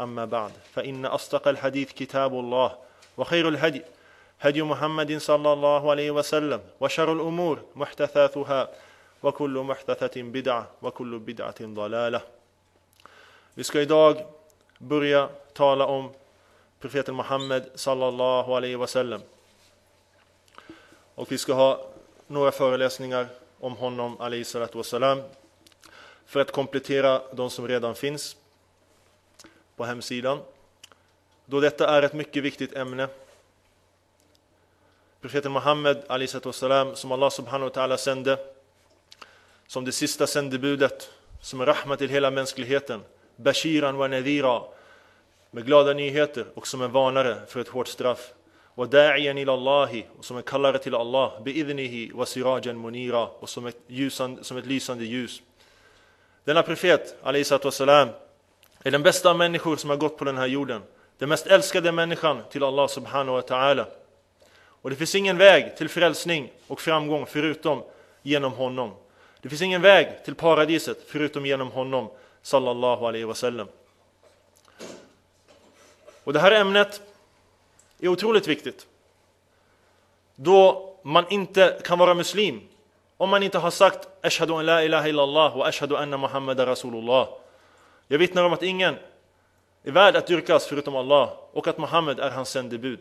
أما بعد فإن أصدق الحديث كتاب الله وخير الهدي هدي محمد صلى الله عليه وسلم وشر الأمور محدثاتها وكل محدثة بدعة وكل بدعة ضلالة Vi ska idag börja tala om profeten Muhammed sallallahu alaihi wasallam. Och vi ska ha några föreläsningar om honom alaihi salatu wasalam för att komplettera de som redan finns på hemsidan. Då detta är ett mycket viktigt ämne. Profeten Muhammed salam, som Allah subhanahu wa ta'ala sände som det sista sändebudet, som är rahma till hela mänskligheten. Bashiran wa nadhira, med glada nyheter och som en varnare för ett hårt straff. Och da'iyan ila Allahi, och som en kallare till Allah, bi'idnihi wa sirajan munira, och som ett, lysande, som ett lysande ljus. Denna profet, salam, är den bästa människor som har gått på den här jorden. Den mest älskade människan till Allah subhanahu wa ta'ala. Och det finns ingen väg till frälsning och framgång förutom genom honom. Det finns ingen väg till paradiset förutom genom honom sallallahu alaihi wasallam. Och det här ämnet är otroligt viktigt. Då man inte kan vara muslim om man inte har sagt Ashhadu an la ilaha illallah och Ashhadu anna Muhammad rasulullah. Jag vittnar om att ingen är värd att dyrkas förutom Allah och att Muhammed är hans sändebud.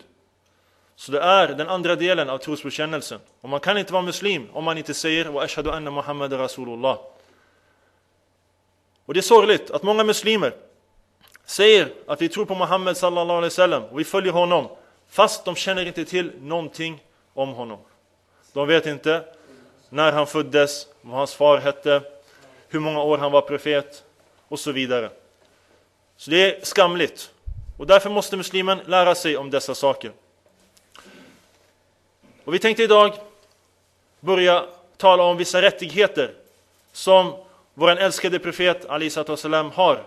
Så det är den andra delen av trosbekännelsen. Och man kan inte vara muslim om man inte säger wa ashhadu anna Muhammad rasulullah. Och det är sorgligt att många muslimer säger att vi tror på Muhammed sallallahu alaihi wasallam och vi följer honom fast de känner inte till någonting om honom. De vet inte när han föddes, vad hans far hette, hur många år han var profet och så vidare. Så det är skamligt. Och därför måste muslimen lära sig om dessa saker. Och vi tänkte idag börja tala om vissa rättigheter som vår älskade profet Ali salam har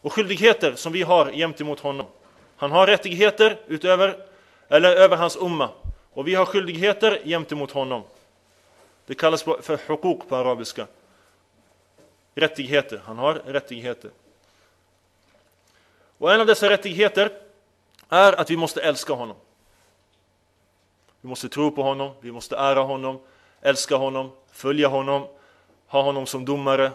och skyldigheter som vi har gentemot honom. Han har rättigheter utöver eller över hans umma och vi har skyldigheter gentemot honom. Det kallas för hukuk på arabiska. Rättigheter. Han har rättigheter. Och en av dessa rättigheter är att vi måste älska honom. Vi måste tro på honom, vi måste ära honom, älska honom, följa honom, ha honom som domare,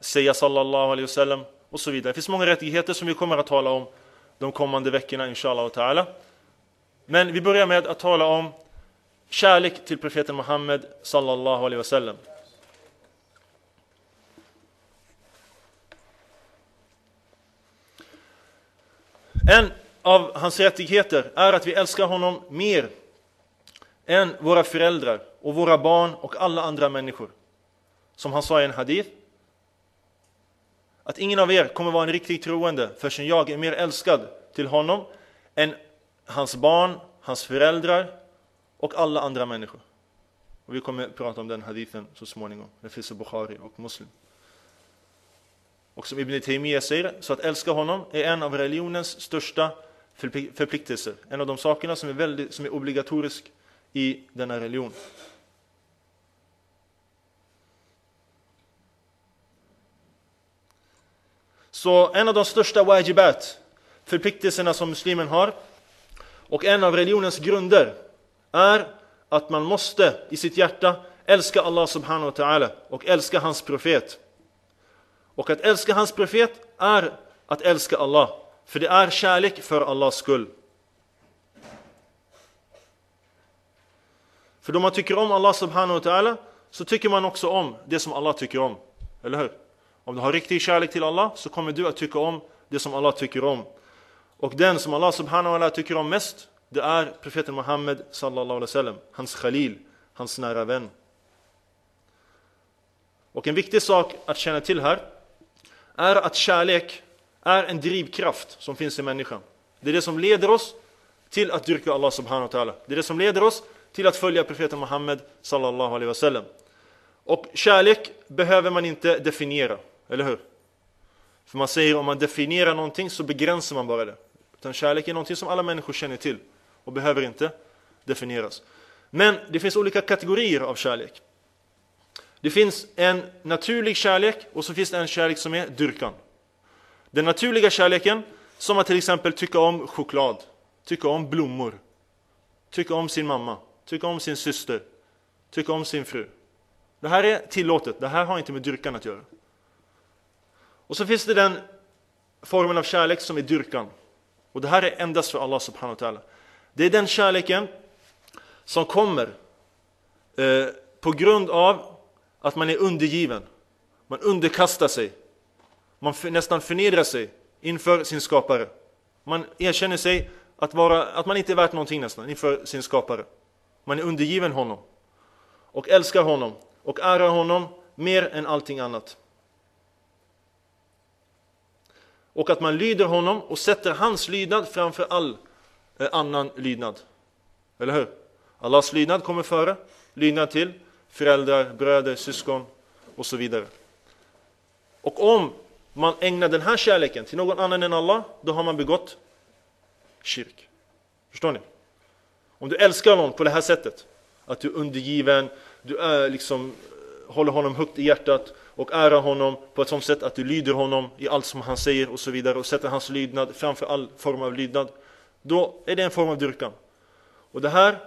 säga sallallahu alaihi wasallam och så vidare. Det finns många rättigheter som vi kommer att tala om de kommande veckorna inshallah ta'ala. Men vi börjar med att tala om kärlek till profeten Muhammed sallallahu alaihi wasallam. En av hans rättigheter är att vi älskar honom mer än våra föräldrar och våra barn och alla andra människor. Som han sa i en hadith. Att ingen av er kommer vara en riktig troende förrän jag är mer älskad till honom än hans barn, hans föräldrar och alla andra människor. Och vi kommer att prata om den hadithen så småningom. Det finns i Bukhari och Muslim. Och som Ibn Taymiyyah säger, så att älska honom är en av religionens största förpliktelser. En av de sakerna som är, väldigt, som är obligatorisk i denna religion. Så en av de största wajibat, förpliktelserna som muslimen har och en av religionens grunder är att man måste i sitt hjärta älska Allah subhanahu wa ta'ala och älska hans profet. Och att älska hans profet är att älska Allah. För det är kärlek för Allahs skull. För då man tycker om Allah subhanahu wa ta'ala så tycker man också om det som Allah tycker om. Eller hur? Om du har riktig kärlek till Allah så kommer du att tycka om det som Allah tycker om. Och den som Allah subhanahu wa ta'ala tycker om mest det är profeten Muhammed sallallahu alaihi wasallam, hans khalil, hans nära vän. Och en viktig sak att känna till här är att kärlek är en drivkraft som finns i människan. Det är det som leder oss till att dyrka Allah subhanahu wa ta'ala. Det är det som leder oss till att följa profeten Muhammed sallallahu alaihi wasallam. Och kärlek behöver man inte definiera, eller hur? För man säger om man definierar någonting så begränsar man bara det. Utan kärlek är någonting som alla människor känner till och behöver inte definieras. Men det finns olika kategorier av kärlek. Det finns en naturlig kärlek och så finns det en kärlek som är dyrkan. Den naturliga kärleken, som att till exempel tycka om choklad, tycka om blommor, tycka om sin mamma, tycka om sin syster, tycka om sin fru. Det här är tillåtet, det här har inte med dyrkan att göra. Och så finns det den formen av kärlek som är dyrkan. Och det här är endast för Allah subhanahu wa ta'ala. Det är den kärleken som kommer eh, på grund av att man är undergiven. Man underkastar sig. Man nästan förnedrar sig inför sin skapare. Man erkänner sig att, vara, att man inte är värt någonting nästan inför sin skapare. Man är undergiven honom och älskar honom och ärar honom mer än allting annat. Och att man lyder honom och sätter hans lydnad framför all eh, annan lydnad. Eller hur? Allahs lydnad kommer före lydnad till föräldrar, bröder, syskon och så vidare. Och om man ägnar den här kärleken till någon annan än Allah, då har man begått kyrk. Förstår ni? Om du älskar någon på det här sättet, att du är undergiven, du är liksom, eh, håller honom högt i hjärtat och ärar honom på ett sådant sätt att du lyder honom i allt som han säger och så vidare och sätter hans lydnad framför all form av lydnad. Då är det en form av dyrkan. Och det här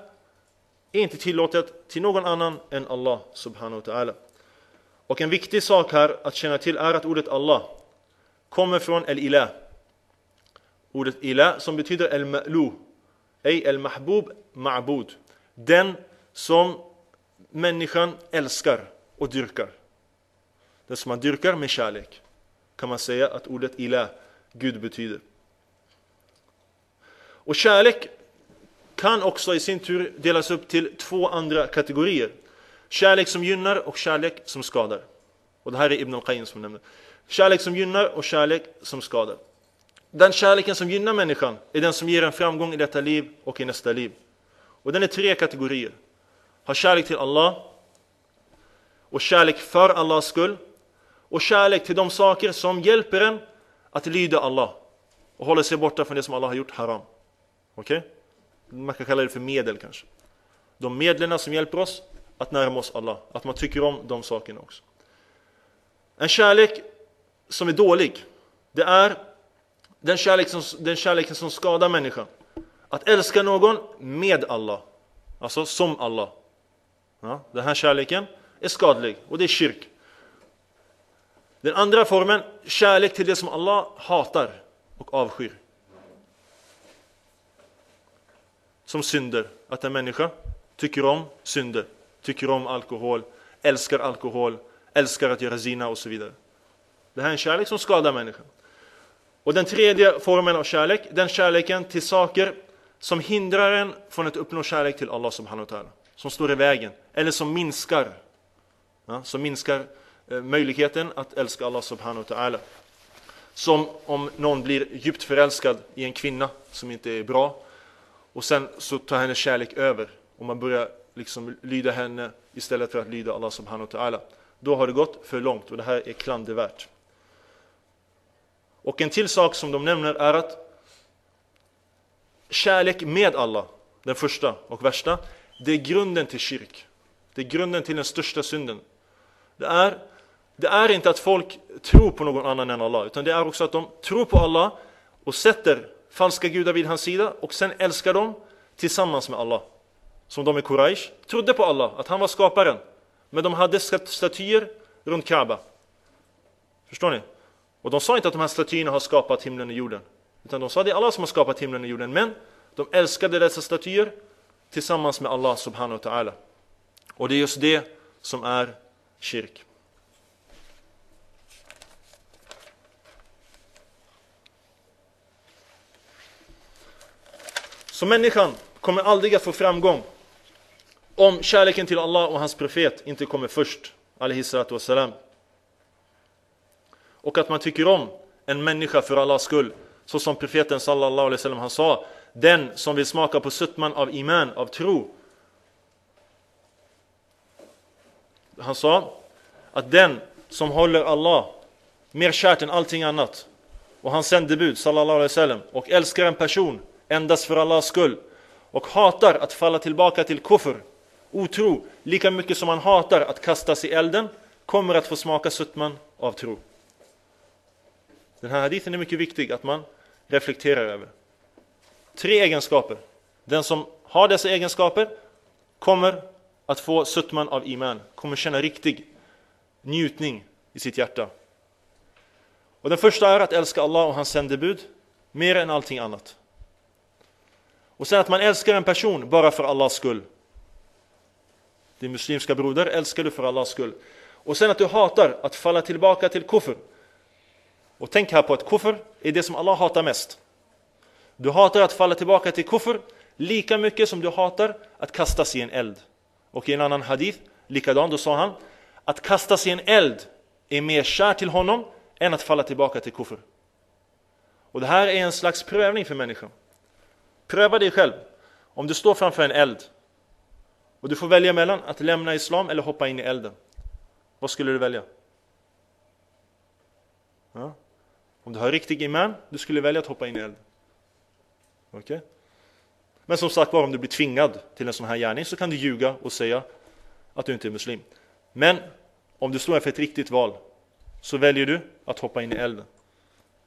är inte tillåtet till någon annan än Allah subhanahu wa ta'ala. Och en viktig sak här att känna till är att ordet Allah kommer från el-ilah. Ordet ilah som betyder el-ma'lu, ej el-mahbub ma'bud. Den som människan älskar och dyrkar. Den som man dyrkar med kärlek kan man säga att ordet ilah, Gud betyder. Och kärlek kan också i sin tur delas upp till två andra kategorier. Kärlek som gynnar och kärlek som skadar. Och det här är Ibn al-Qayyim som nämner. Kärlek som gynnar och kärlek som skadar. Den kärleken som gynnar människan är den som ger en framgång i detta liv och i nästa liv. Och den är tre kategorier. Ha kärlek till Allah och kärlek för Allahs skull och kärlek till de saker som hjälper en att lyda Allah och hålla sig borta från det som Allah har gjort haram. Okej? Okay? Man kan kalla det för medel kanske. De medlen som hjälper oss att närma oss Allah, att man tycker om de sakerna också. En kärlek som är dålig, det är den, kärlek som, den kärleken som skadar människan. Att älska någon med Allah, alltså som Allah. Ja, den här kärleken är skadlig och det är kyrk. Den andra formen, kärlek till det som Allah hatar och avskyr. Som synder. Att en människa tycker om synder, tycker om alkohol, älskar alkohol, älskar att göra zina och så vidare. Det här är en kärlek som skadar människan. Och den tredje formen av kärlek, den kärleken till saker som hindrar en från att uppnå kärlek till Allah subhanahu wa ta'ala. Som står i vägen, eller som minskar. Ja, som minskar eh, möjligheten att älska Allah subhanahu wa ta'ala. Som om någon blir djupt förälskad i en kvinna som inte är bra och sen så tar hennes kärlek över och man börjar liksom lyda henne istället för att lyda Allah subhanahu wa ta'ala. Då har det gått för långt och det här är klandervärt. Och en till sak som de nämner är att kärlek med Allah, den första och värsta, det är grunden till kyrk. Det är grunden till den största synden. Det är, det är inte att folk tror på någon annan än Allah, utan det är också att de tror på Allah och sätter falska gudar vid hans sida och sen älskar dem tillsammans med Allah. Som de i Quraysh trodde på Allah, att han var skaparen. Men de hade statyer runt Kaaba. Förstår ni? Och de sa inte att de här statyerna har skapat himlen och jorden. Utan de sa att det är Allah som har skapat himlen och jorden. Men de älskade dessa statyer tillsammans med Allah subhanahu wa ta'ala. Och det är just det som är kyrk. Så människan kommer aldrig att få framgång om kärleken till Allah och hans profet inte kommer först. Och att man tycker om en människa för Allahs skull. Så som profeten sallallahu alaihi wasallam han sa. Den som vill smaka på sötman av iman, av tro. Han sa att den som håller Allah mer kärt än allting annat och hans sändebud sallallahu alaihi wasallam och älskar en person endast för Allahs skull och hatar att falla tillbaka till kufr, otro, lika mycket som han hatar att kastas i elden kommer att få smaka suttman av tro. Den här hadithen är mycket viktig att man reflekterar över. Tre egenskaper. Den som har dessa egenskaper kommer att få suttman av iman, kommer känna riktig njutning i sitt hjärta. Och den första är att älska Allah och hans sändebud mer än allting annat. Och sen att man älskar en person bara för Allahs skull. Din muslimska broder älskar du för Allahs skull. Och sen att du hatar att falla tillbaka till kufr. Och tänk här på att kufr är det som Allah hatar mest. Du hatar att falla tillbaka till kufr lika mycket som du hatar att kastas i en eld. Och i en annan hadith, likadant, då sa han att kastas i en eld är mer kär till honom än att falla tillbaka till kufr. Och det här är en slags prövning för människan. Pröva dig själv. Om du står framför en eld och du får välja mellan att lämna islam eller hoppa in i elden. Vad skulle du välja? Ja. Om du har riktig iman, du skulle välja att hoppa in i elden. Okay? Men som sagt var, om du blir tvingad till en sån här gärning så kan du ljuga och säga att du inte är muslim. Men om du står inför ett riktigt val så väljer du att hoppa in i elden.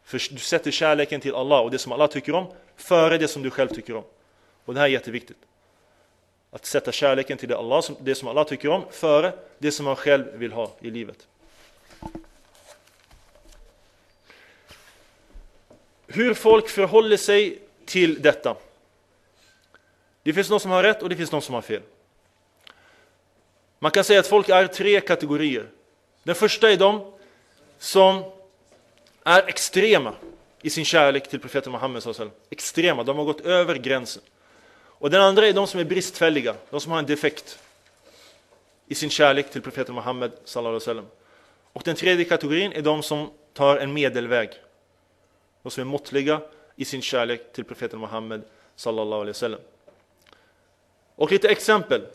För du sätter kärleken till Allah och det som Allah tycker om före det som du själv tycker om. Och det här är jätteviktigt. Att sätta kärleken till det, Allah, det som Allah tycker om före det som man själv vill ha i livet. Hur folk förhåller sig till detta. Det finns någon som har rätt och det finns någon som har fel. Man kan säga att folk är tre kategorier. Den första är de som är extrema i sin kärlek till profeten Muhammed. Extrema, de har gått över gränsen. Och den andra är de som är bristfälliga, de som har en defekt i sin kärlek till profeten Muhammed. Och den tredje kategorin är de som tar en medelväg. De som är måttliga i sin kärlek till profeten Muhammed. Och lite exempel.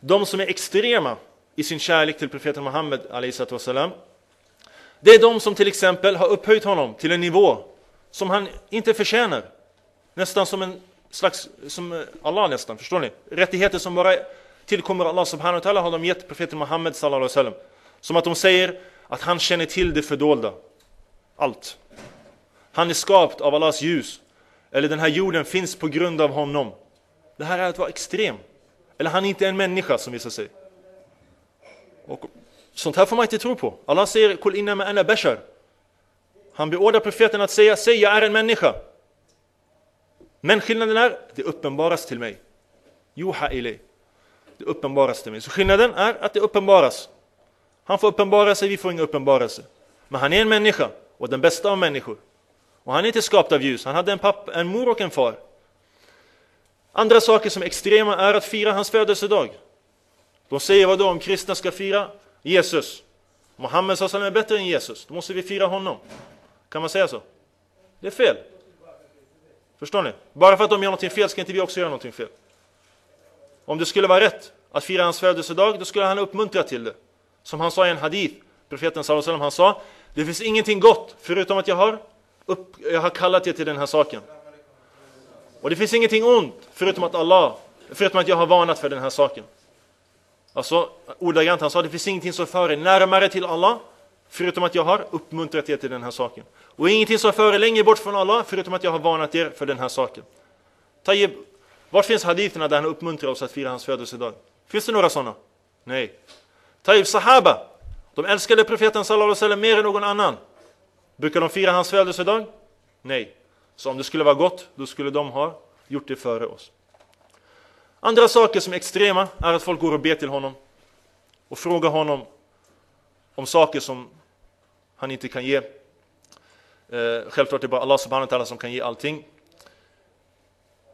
De som är extrema i sin kärlek till profeten Muhammed det är de som till exempel har upphöjt honom till en nivå som han inte förtjänar. Nästan som en slags, som Allah nästan, förstår ni? Rättigheter som bara tillkommer Allah subhanahu wa ta'ala har de gett profeten Muhammed sallallahu alaihi wasallam. Som att de säger att han känner till det fördolda. Allt. Han är skapt av Allahs ljus. Eller den här jorden finns på grund av honom. Det här är att vara extrem. Eller han är inte en människa som visar sig. Och sånt här får man inte tro på. Allah säger Kul inna ana bashar. Han beordrar profeten att säga, säg jag är en människa. Men skillnaden är, det uppenbaras till mig. Juha ilay. Det uppenbaras till mig. Så skillnaden är att det uppenbaras. Han får uppenbara sig, vi får ingen uppenbarelse. Men han är en människa och den bästa av människor. Och han är inte skapt av ljus, han hade en, papp, en mor och en far. Andra saker som är extrema är att fira hans födelsedag. De säger vad då om kristna ska fira Jesus? Mohammed är bättre än Jesus, då måste vi fira honom. Kan man säga så? Det är fel. Förstår ni? Bara för att de gör någonting fel ska inte vi också göra någonting fel. Om det skulle vara rätt att fira hans födelsedag, då skulle han uppmuntra till det. Som han sa i en hadith, profeten sallallahu han sa Det finns ingenting gott förutom att jag har, upp, jag har kallat er till den här saken. Och det finns ingenting ont förutom att Allah, förutom att jag har varnat för den här saken. Alltså ordagrant, han sa det finns ingenting som för er närmare till Allah förutom att jag har uppmuntrat er till den här saken. Och ingenting som för er längre bort från Allah förutom att jag har varnat er för den här saken. Tayyib, var finns haditherna där han uppmuntrar oss att fira hans födelsedag? Finns det några sådana? Nej. Tayyib, Sahaba, de älskade profeten sallallahu alaihi wasallam mer än någon annan. Brukar de fira hans födelsedag? Nej. Så om det skulle vara gott, då skulle de ha gjort det före oss. Andra saker som är extrema är att folk går och ber till honom och frågar honom om saker som han inte kan ge. Eh, självklart är det bara Allah subhanahu wa ta'ala som kan ge allting.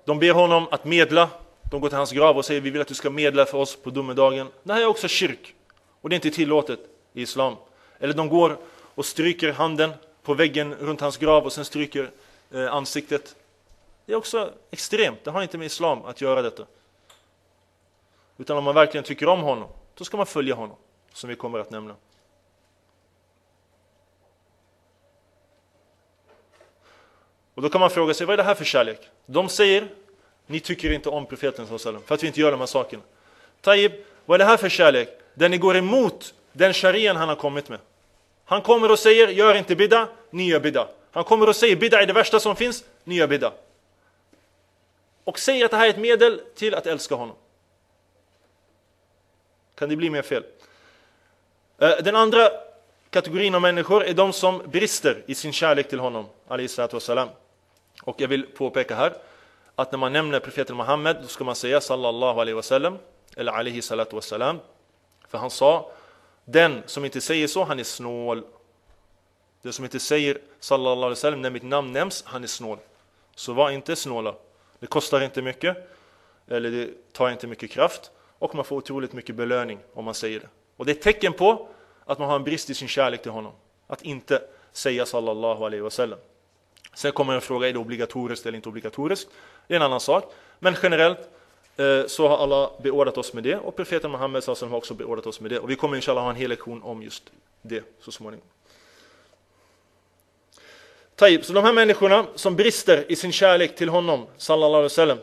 De ber honom att medla. De går till hans grav och säger vi vill att du ska medla för oss på domedagen. Det här är också kyrk. Och det är inte tillåtet i Islam. Eller de går och stryker handen på väggen runt hans grav och sen stryker eh, ansiktet. Det är också extremt. Det har inte med Islam att göra detta. Utan om man verkligen tycker om honom, då ska man följa honom. Som vi kommer att nämna. Och då kan man fråga sig, vad är det här för kärlek? De säger, ni tycker inte om profeten för att vi inte gör de här sakerna. Taib, vad är det här för kärlek? Där ni går emot den sharian han har kommit med. Han kommer och säger, gör inte bidda, ni gör bidda. Han kommer och säger, bidda är det värsta som finns, ni gör bidda. Och säger att det här är ett medel till att älska honom. Kan det bli mer fel? Eh, den andra kategorin av människor är de som brister i sin kärlek till honom. Och jag vill påpeka här att när man nämner profeten Muhammed då ska man säga sallallahu alaihi wasallam eller alaihi salatu wasalam”. För han sa den som inte säger så, han är snål. Den som inte säger sallallahu alaihi wasallam när mitt namn nämns, han är snål. Så var inte snåla. Det kostar inte mycket, eller det tar inte mycket kraft och man får otroligt mycket belöning om man säger det. Och det är ett tecken på att man har en brist i sin kärlek till honom. Att inte säga sallallahu alaihi wasallam. Sen kommer en fråga, är det obligatoriskt eller inte obligatoriskt? Det är en annan sak. Men generellt eh, så har alla beordrat oss med det och profeten Muhammed har också beordrat oss med det. Och vi kommer inshallah ha en hel lektion om just det så småningom. Taib, så de här människorna som brister i sin kärlek till honom, sallallahu alaihi wasallam.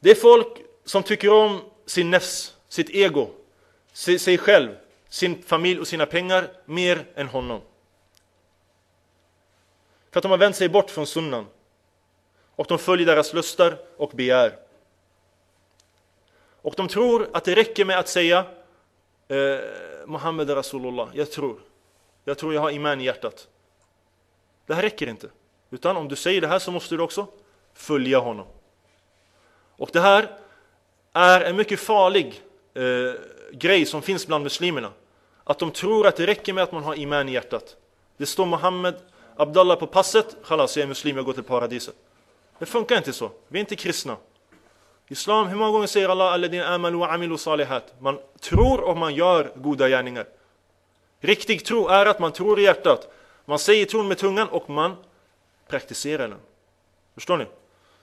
Det är folk som tycker om sin nefs, sitt ego, sig själv, sin familj och sina pengar mer än honom. För att de har vänt sig bort från sunnan. Och de följer deras lustar och begär. Och de tror att det räcker med att säga eh, Muhammed Rasulullah, jag tror. Jag tror jag har iman i hjärtat. Det här räcker inte. Utan om du säger det här så måste du också följa honom. Och det här är en mycket farlig eh, grej som finns bland muslimerna. Att de tror att det räcker med att man har iman i hjärtat. Det står Muhammed Abdallah på passet, khalas, jag är muslim, jag går till paradiset. Det funkar inte så. Vi är inte kristna. Islam, hur många gånger säger Allah alladin amalu wa amilu salihat? Man tror och man gör goda gärningar. Riktig tro är att man tror i hjärtat. Man säger tron med tungan och man praktiserar den. Förstår ni?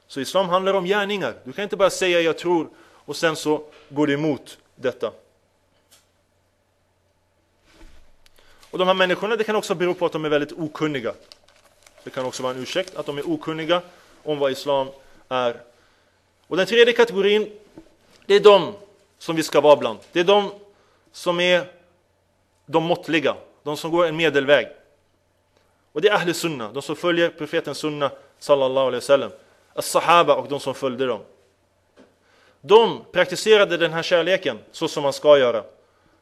Så Islam handlar om gärningar. Du kan inte bara säga jag tror och sen så går det emot detta. Och de här människorna, det kan också bero på att de är väldigt okunniga. Det kan också vara en ursäkt att de är okunniga om vad islam är. Och den tredje kategorin, det är de som vi ska vara bland. Det är de som är de måttliga, de som går en medelväg. Och det är Ahle Sunna, de som följer profeten Sunna sallallahu alaihi wasallam. As-Sahaba och de som följde dem. De praktiserade den här kärleken så som man ska göra.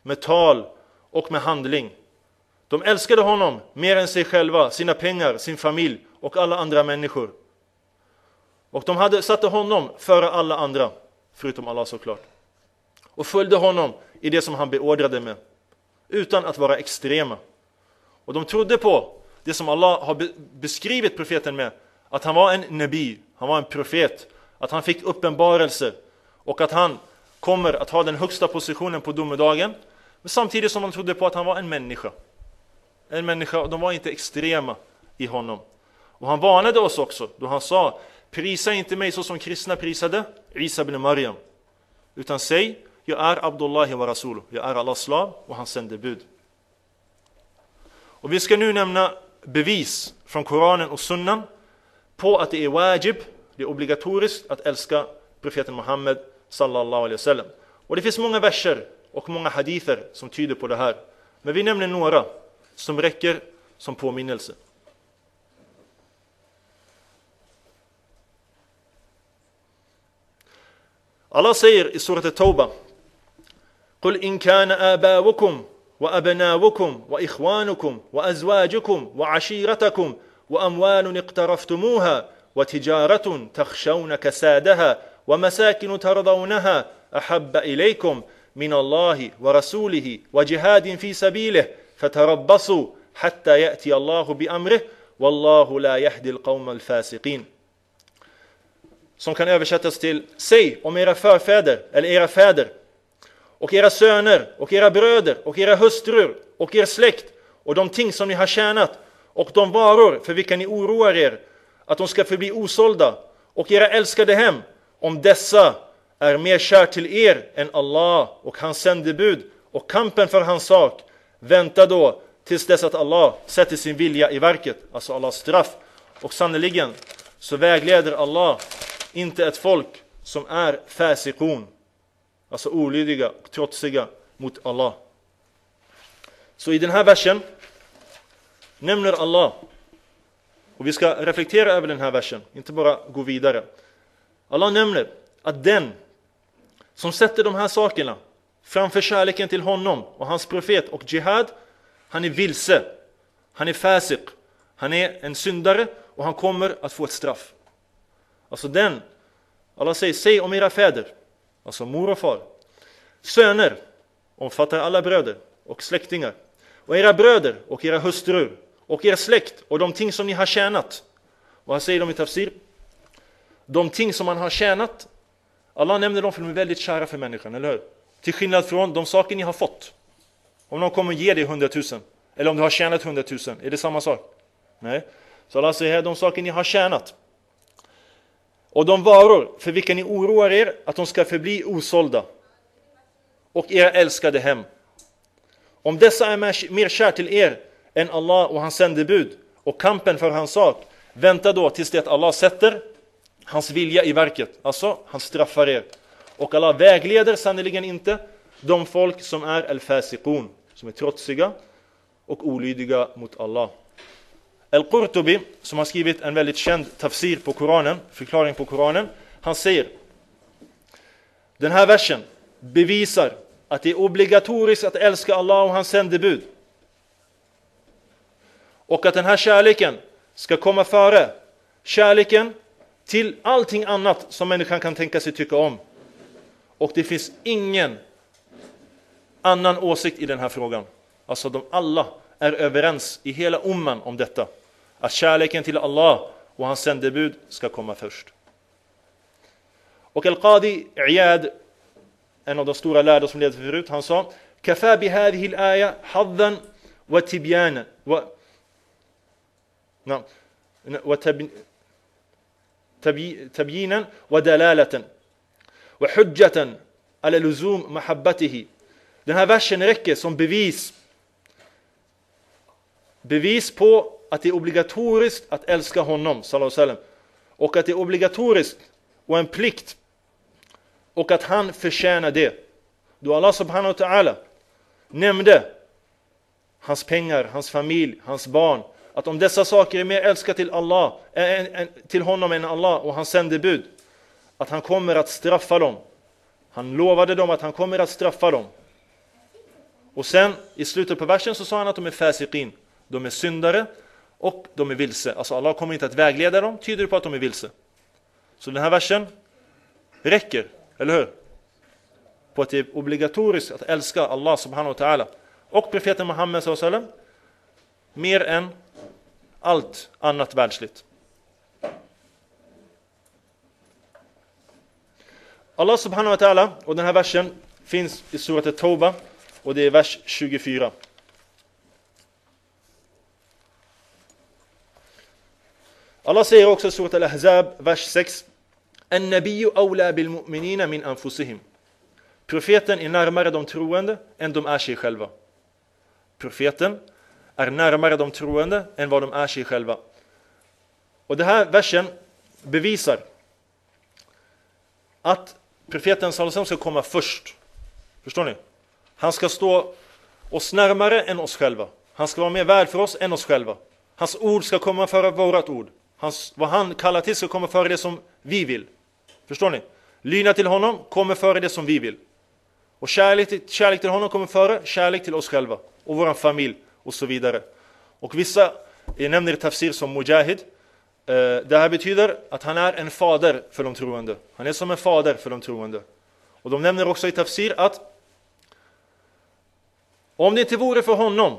Med tal och med handling. De älskade honom mer än sig själva, sina pengar, sin familj och alla andra människor. Och de hade, satte honom före alla andra, förutom Allah såklart. Och följde honom i det som han beordrade med, utan att vara extrema. Och de trodde på det som Allah har beskrivit profeten med, att han var en nabi, han var en profet, att han fick uppenbarelser och att han kommer att ha den högsta positionen på domedagen, men samtidigt som de trodde på att han var en människa en människa och de var inte extrema i honom. Och han varnade oss också då han sa Prisa inte mig så som kristna prisade Isa ibn Maryam. Utan säg Jag är Abdullahi wa Rasul. Jag är Allahs slav och hans sändebud. Och vi ska nu nämna bevis från Koranen och Sunnan på att det är wajib, det är obligatoriskt att älska profeten Muhammed sallallahu alaihi wasallam. Och det finns många verser och många hadither som tyder på det här. Men vi nämner några som räcker som påminnelse. Allah säger i surat Tauba قل إن كان آباؤكم وأبناؤكم وإخوانكم وأزواجكم وعشيرتكم وأموال اقترفتموها وتجارة تخشون كسادها ومساكن ترضونها أحب إليكم من الله ورسوله وجهاد في سبيله فتربصوا حتى يأتي الله بأمره والله لا يهدي القوم الفاسقين som kan översättas till Säg om era förfäder eller era fäder och era söner och era bröder och era hustrur och er släkt och de ting som ni har tjänat och de varor för vilka ni oroar er att de ska förbli osålda och era älskade hem om dessa är mer kär till er än Allah och hans sändebud och kampen för hans sak vänta då tills dess att Allah sätter sin vilja i verket, alltså Allahs straff. Och sannoliken så vägleder Allah inte ett folk som är fäsikon, alltså olydiga och trotsiga mot Allah. Så i den här versen nämner Allah, och vi ska reflektera över den här versen, inte bara gå vidare. Allah nämner att den som sätter de här sakerna framför kärleken till honom och hans profet och jihad, han är vilse, han är fäsik, han är en syndare och han kommer att få ett straff. Alltså den, Allah säger, säg om era fäder, alltså mor och far, söner, omfattar alla bröder och släktingar, och era bröder och era hustrur och er släkt och de ting som ni har tjänat. Och han säger de i tafsir, de ting som man har tjänat, Allah nämner dem för de är väldigt kära för människan, eller hur? Till skillnad från de saker ni har fått. Om någon kommer ge dig 100 000, eller om du har tjänat 100 000, är det samma sak? Nej. Så Allah säger här, de saker ni har tjänat. Och de varor för vilka ni oroar er att de ska förbli osålda. Och era älskade hem. Om dessa är mer kär till er än Allah och hans sändebud och kampen för hans sak, vänta då tills det att Allah sätter hans vilja i verket. Alltså, han straffar er. Och Allah vägleder sannerligen inte de folk som är al-fasiqun, som är trotsiga och olydiga mot Allah. Al-Qurtubi, som har skrivit en väldigt känd tafsir på Koranen, förklaring på Koranen, han säger den här versen bevisar att det är obligatoriskt att älska Allah och hans sändebud. Och att den här kärleken ska komma före kärleken till allting annat som människan kan tänka sig tycka om. Och det finns ingen annan åsikt i den här frågan. Alltså de alla är överens i hela umman om detta. Att kärleken till Allah och hans sändebud ska komma först. Och Al-Qadi Iyad, en av de stora lärda som levde förut, han sa كفى بهذه الآية حظا وتبيانا و... نعم وتب... تبيينا ودلالة وحجة على لزوم محبته Den här versen räcker som bevis bevis på att det är obligatoriskt att älska honom sallam, och att det är obligatoriskt och en plikt och att han förtjänar det. Då Allah subhanahu wa ta'ala nämnde hans pengar, hans familj, hans barn att om dessa saker är mer älskade till, Allah, till honom än Allah och hans sändebud, att han kommer att straffa dem. Han lovade dem att han kommer att straffa dem. Och sen i slutet på versen så sa han att de är fasiqin, de är syndare och de är vilse. Alltså Allah kommer inte att vägleda dem, tyder det på att de är vilse. Så den här versen räcker, eller hur? På att det är obligatoriskt att älska Allah subhanahu wa ta'ala och profeten Muhammed sallallahu mer än allt annat världsligt. Allah subhanahu wa ta'ala, och den här versen finns i surat Tauba och det är vers 24. Allah säger också i surat Al-Ahzab, vers 6 En-Nabiyu awla bil mu'minina min anfusihim Profeten är närmare de troende än de är sig själva. Profeten är närmare de troende än vad de är sig själva. Och den här versen bevisar att profeten Salosem ska komma först. Förstår ni? Han ska stå oss närmare än oss själva. Han ska vara mer värd för oss än oss själva. Hans ord ska komma före vårat ord. Hans, vad han kallar till ska komma före det som vi vill. Förstår ni? Lyna till honom kommer före det som vi vill. Och kärlek till, kärlek till honom kommer före kärlek till oss själva och vår familj och så vidare. Och vissa, jag nämner tafsir som Mujahid, eh, det här betyder att han är en fader för de troende. Han är som en fader för de troende. Och de nämner också i tafsir att om det inte vore för honom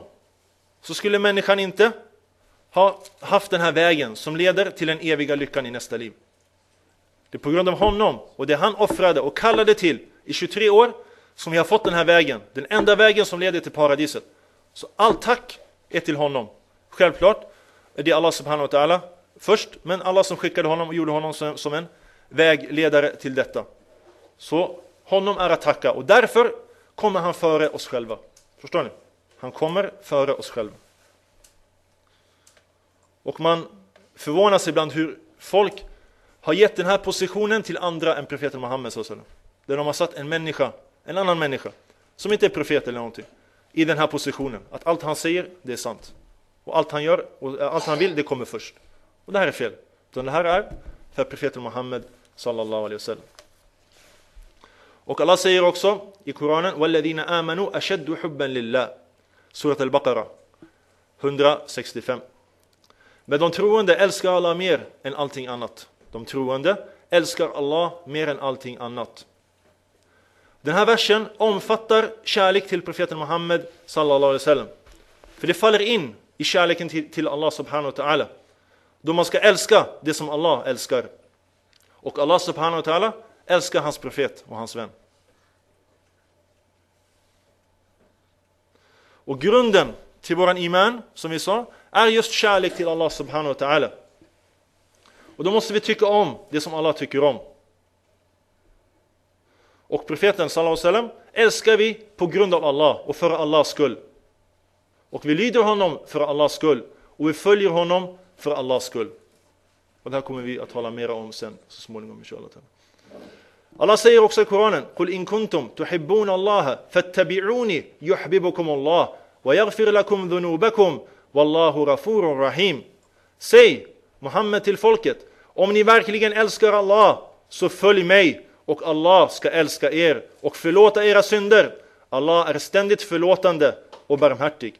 så skulle människan inte ha haft den här vägen som leder till den eviga lyckan i nästa liv. Det är på grund av honom och det han offrade och kallade till i 23 år som vi har fått den här vägen. Den enda vägen som leder till paradiset. Så allt tack är till honom. Självklart är det Allah subhanahu wa ta'ala först, men Allah som skickade honom och gjorde honom som, som en vägledare till detta. Så honom är att tacka och därför kommer han före oss själva. Förstår ni? Han kommer före oss själva. Och man förvånas ibland hur folk har gett den här positionen till andra än profeten Muhammed Där de har satt en människa, en annan människa, som inte är profet eller någonting, i den här positionen. Att allt han säger, det är sant. Och allt han gör, och allt han vill, det kommer först. Och det här är fel. Utan det här är för profeten Muhammed sallallahu alaihi wasallam. Och Allah säger också i Koranen وَالَّذِينَ آمَنُوا أَشَدُّ حُبًّا لِلَّهِ Surat al-Baqarah 165 Men de troende älskar Allah mer än allting annat. De troende älskar Allah mer än allting annat. Den här versen omfattar kärlek till profeten Muhammed sallallahu alaihi wasallam. För det faller in i kärleken till, till Allah subhanahu wa ta'ala. Då man ska älska det som Allah älskar. Och Allah subhanahu wa ta'ala älskar hans profet och hans vän. Och grunden till våran iman, som vi sa, är just kärlek till Allah subhanahu wa ta'ala. Och då måste vi tycka om det som Allah tycker om. Och profeten sallallahu alaihi wasallam älskar vi på grund av Allah och för Allahs skull. Och vi lyder honom för Allahs skull och vi följer honom för Allahs skull. Och det här kommer vi att tala mer om sen så småningom inshallah. Allah säger också i Koranen قل إن كنتم تحبون الله فاتبعوني يحببكم الله ويغفر لكم ذنوبكم والله غفور رحيم Säg Muhammed till folket om ni verkligen älskar Allah så följ mig och Allah ska älska er och förlåta era synder. Allah är ständigt förlåtande och barmhärtig.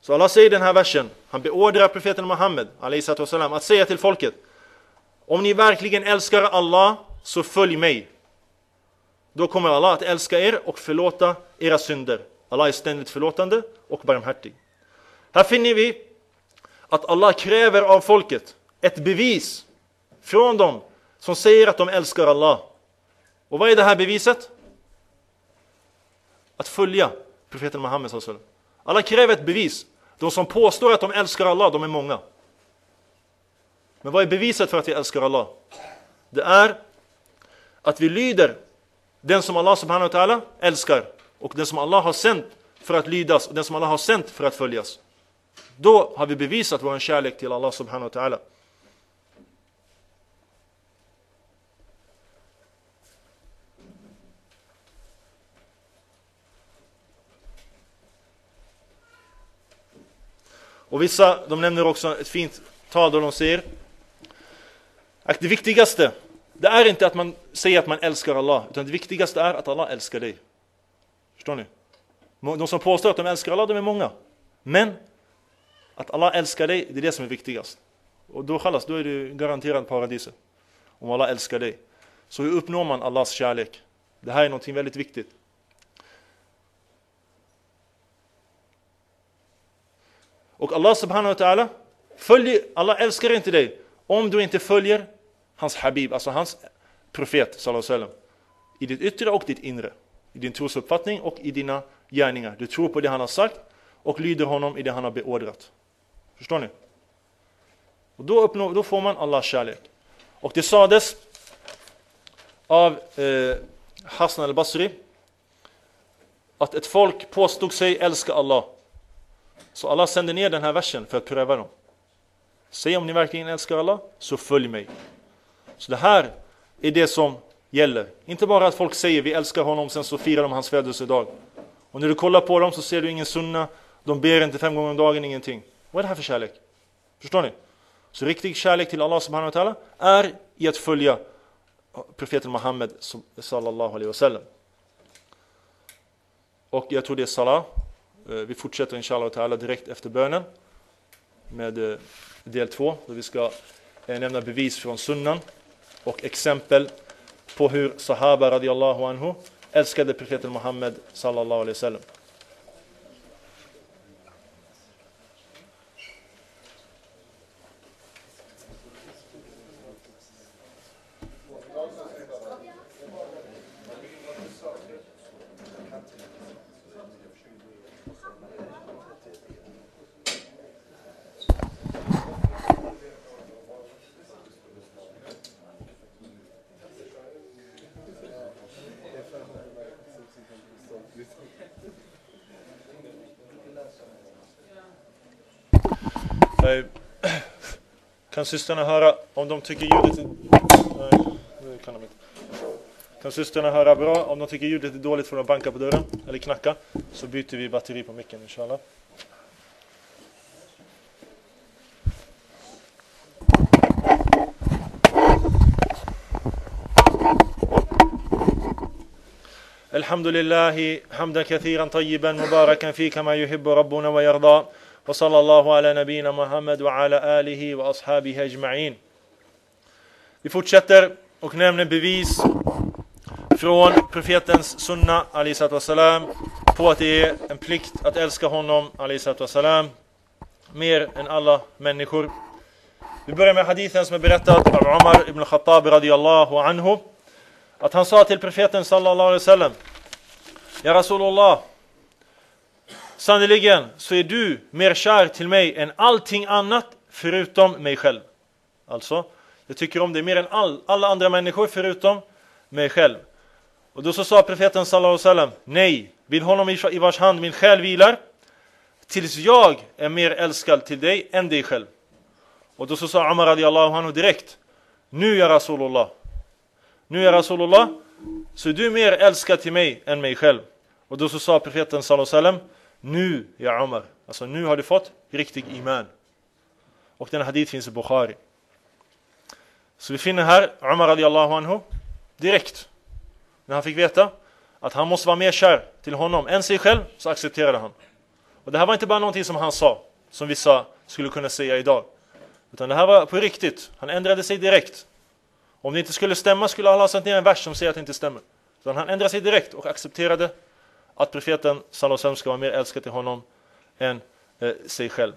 Så Allah säger i den här versen, han beordrar profeten Muhammed att säga till folket om ni verkligen älskar Allah så följ mig. Då kommer Allah att älska er och förlåta era synder. Allah är ständigt förlåtande och barmhärtig. Här finner vi att Allah kräver av folket ett bevis från dem som säger att de älskar Allah. Och vad är det här beviset? Att följa profeten Muhammed Alla kräver ett bevis. De som påstår att de älskar Allah, de är många. Men vad är beviset för att vi älskar Allah? Det är att vi lyder den som Allah subhanahu wa ta'ala älskar och den som Allah har sänt för att lydas och den som Allah har sänt för att följas. Då har vi bevisat vår kärlek till Allah subhanahu wa ta'ala. Och vissa, de nämner också ett fint tal där de säger att det viktigaste, det är inte att man säger att man älskar Allah, utan det viktigaste är att Allah älskar dig. Förstår ni? De som påstår att de älskar Allah, de är många. Men att Allah älskar dig, det är det som är viktigast. Och då kallas, då är du garanterad paradiset. Om Allah älskar dig. Så hur uppnår man Allahs kärlek? Det här är någonting väldigt viktigt. Och Allah subhanahu wa ta'ala, Allah älskar inte dig om du inte följer hans habib, alltså hans profet sallam, i ditt yttre och ditt inre. I din trosuppfattning och i dina gärningar. Du tror på det han har sagt och lyder honom i det han har beordrat. Förstår ni? Och då, uppnår, då får man Allahs kärlek. Och det sades av eh, Hassan al-Basri att ett folk påstod sig älska Allah. Så Allah sände ner den här versen för att pröva dem. Säg om ni verkligen älskar Allah, så följ mig. Så det här är det som gäller. Inte bara att folk säger vi älskar honom, sen så firar de hans födelsedag. Och när du kollar på dem så ser du ingen sunna, de ber inte fem gånger om dagen, ingenting. Vad är det här för kärlek? Förstår ni? Så riktig kärlek till Allah subhanahu wa ta'ala är i att följa profeten Muhammed sallallahu alaihi wasallam. Och jag tror det är salah. Eh, vi fortsätter inshallah ta'ala direkt efter bönen med eh, del två, där vi ska eh, nämna bevis från sunnan och exempel på hur Sahaba radiallahu anhu älskade profeten Muhammed sallallahu alaihi wasallam. Eh, Kan systrarna höra om de tycker ljudet är... Nej, det kan de inte. Kan systrarna höra bra? Om de tycker ljudet är dåligt får de banka på dörren eller knacka. Så byter vi batteri på micken inshallah. الحمد لله حمدا كثيرا طيبا مباركا فيه كما يحب ربنا ويرضى وصلى الله على نبينا محمد وعلى آله وأصحابه أجمعين Vi fortsätter och nämner bevis från profetens sunna wassalam, på att det är en plikt att älska honom wassalam, mer än alla människor. Vi börjar med hadithen som är berättad av Umar ibn Khattab radiyallahu anhu att han sa till profeten sallallahu alaihi wasallam Ja Rasulullah Sannerligen så är du mer kär till mig än allting annat förutom mig själv. Alltså, jag tycker om dig mer än all, alla andra människor förutom mig själv. Och då så sa profeten sallallahu alaihi wasallam, nej, vid honom i vars hand min själ vilar, tills jag är mer älskad till dig än dig själv. Och då så sa Umar radiallahu anhu direkt, nu är Rasulullah, nu är Rasulullah, så är du mer älskad till mig än mig själv. Och då så sa profeten sallallahu alaihi wasallam, nu, ja Omar, alltså nu har du fått riktig iman. Och den hadith finns i Bukhari. Så vi finner här Omar radiallahu anhu direkt när han fick veta att han måste vara mer kär till honom än sig själv så accepterade han. Och det här var inte bara någonting som han sa som vissa skulle kunna säga idag. Utan det här var på riktigt. Han ändrade sig direkt. Om det inte skulle stämma skulle Allah ha satt ner en vers som säger att det inte stämmer. Utan han ändrade sig direkt och accepterade att profeten sallallahu ska vara mer älskad till honom än eh, sig själv.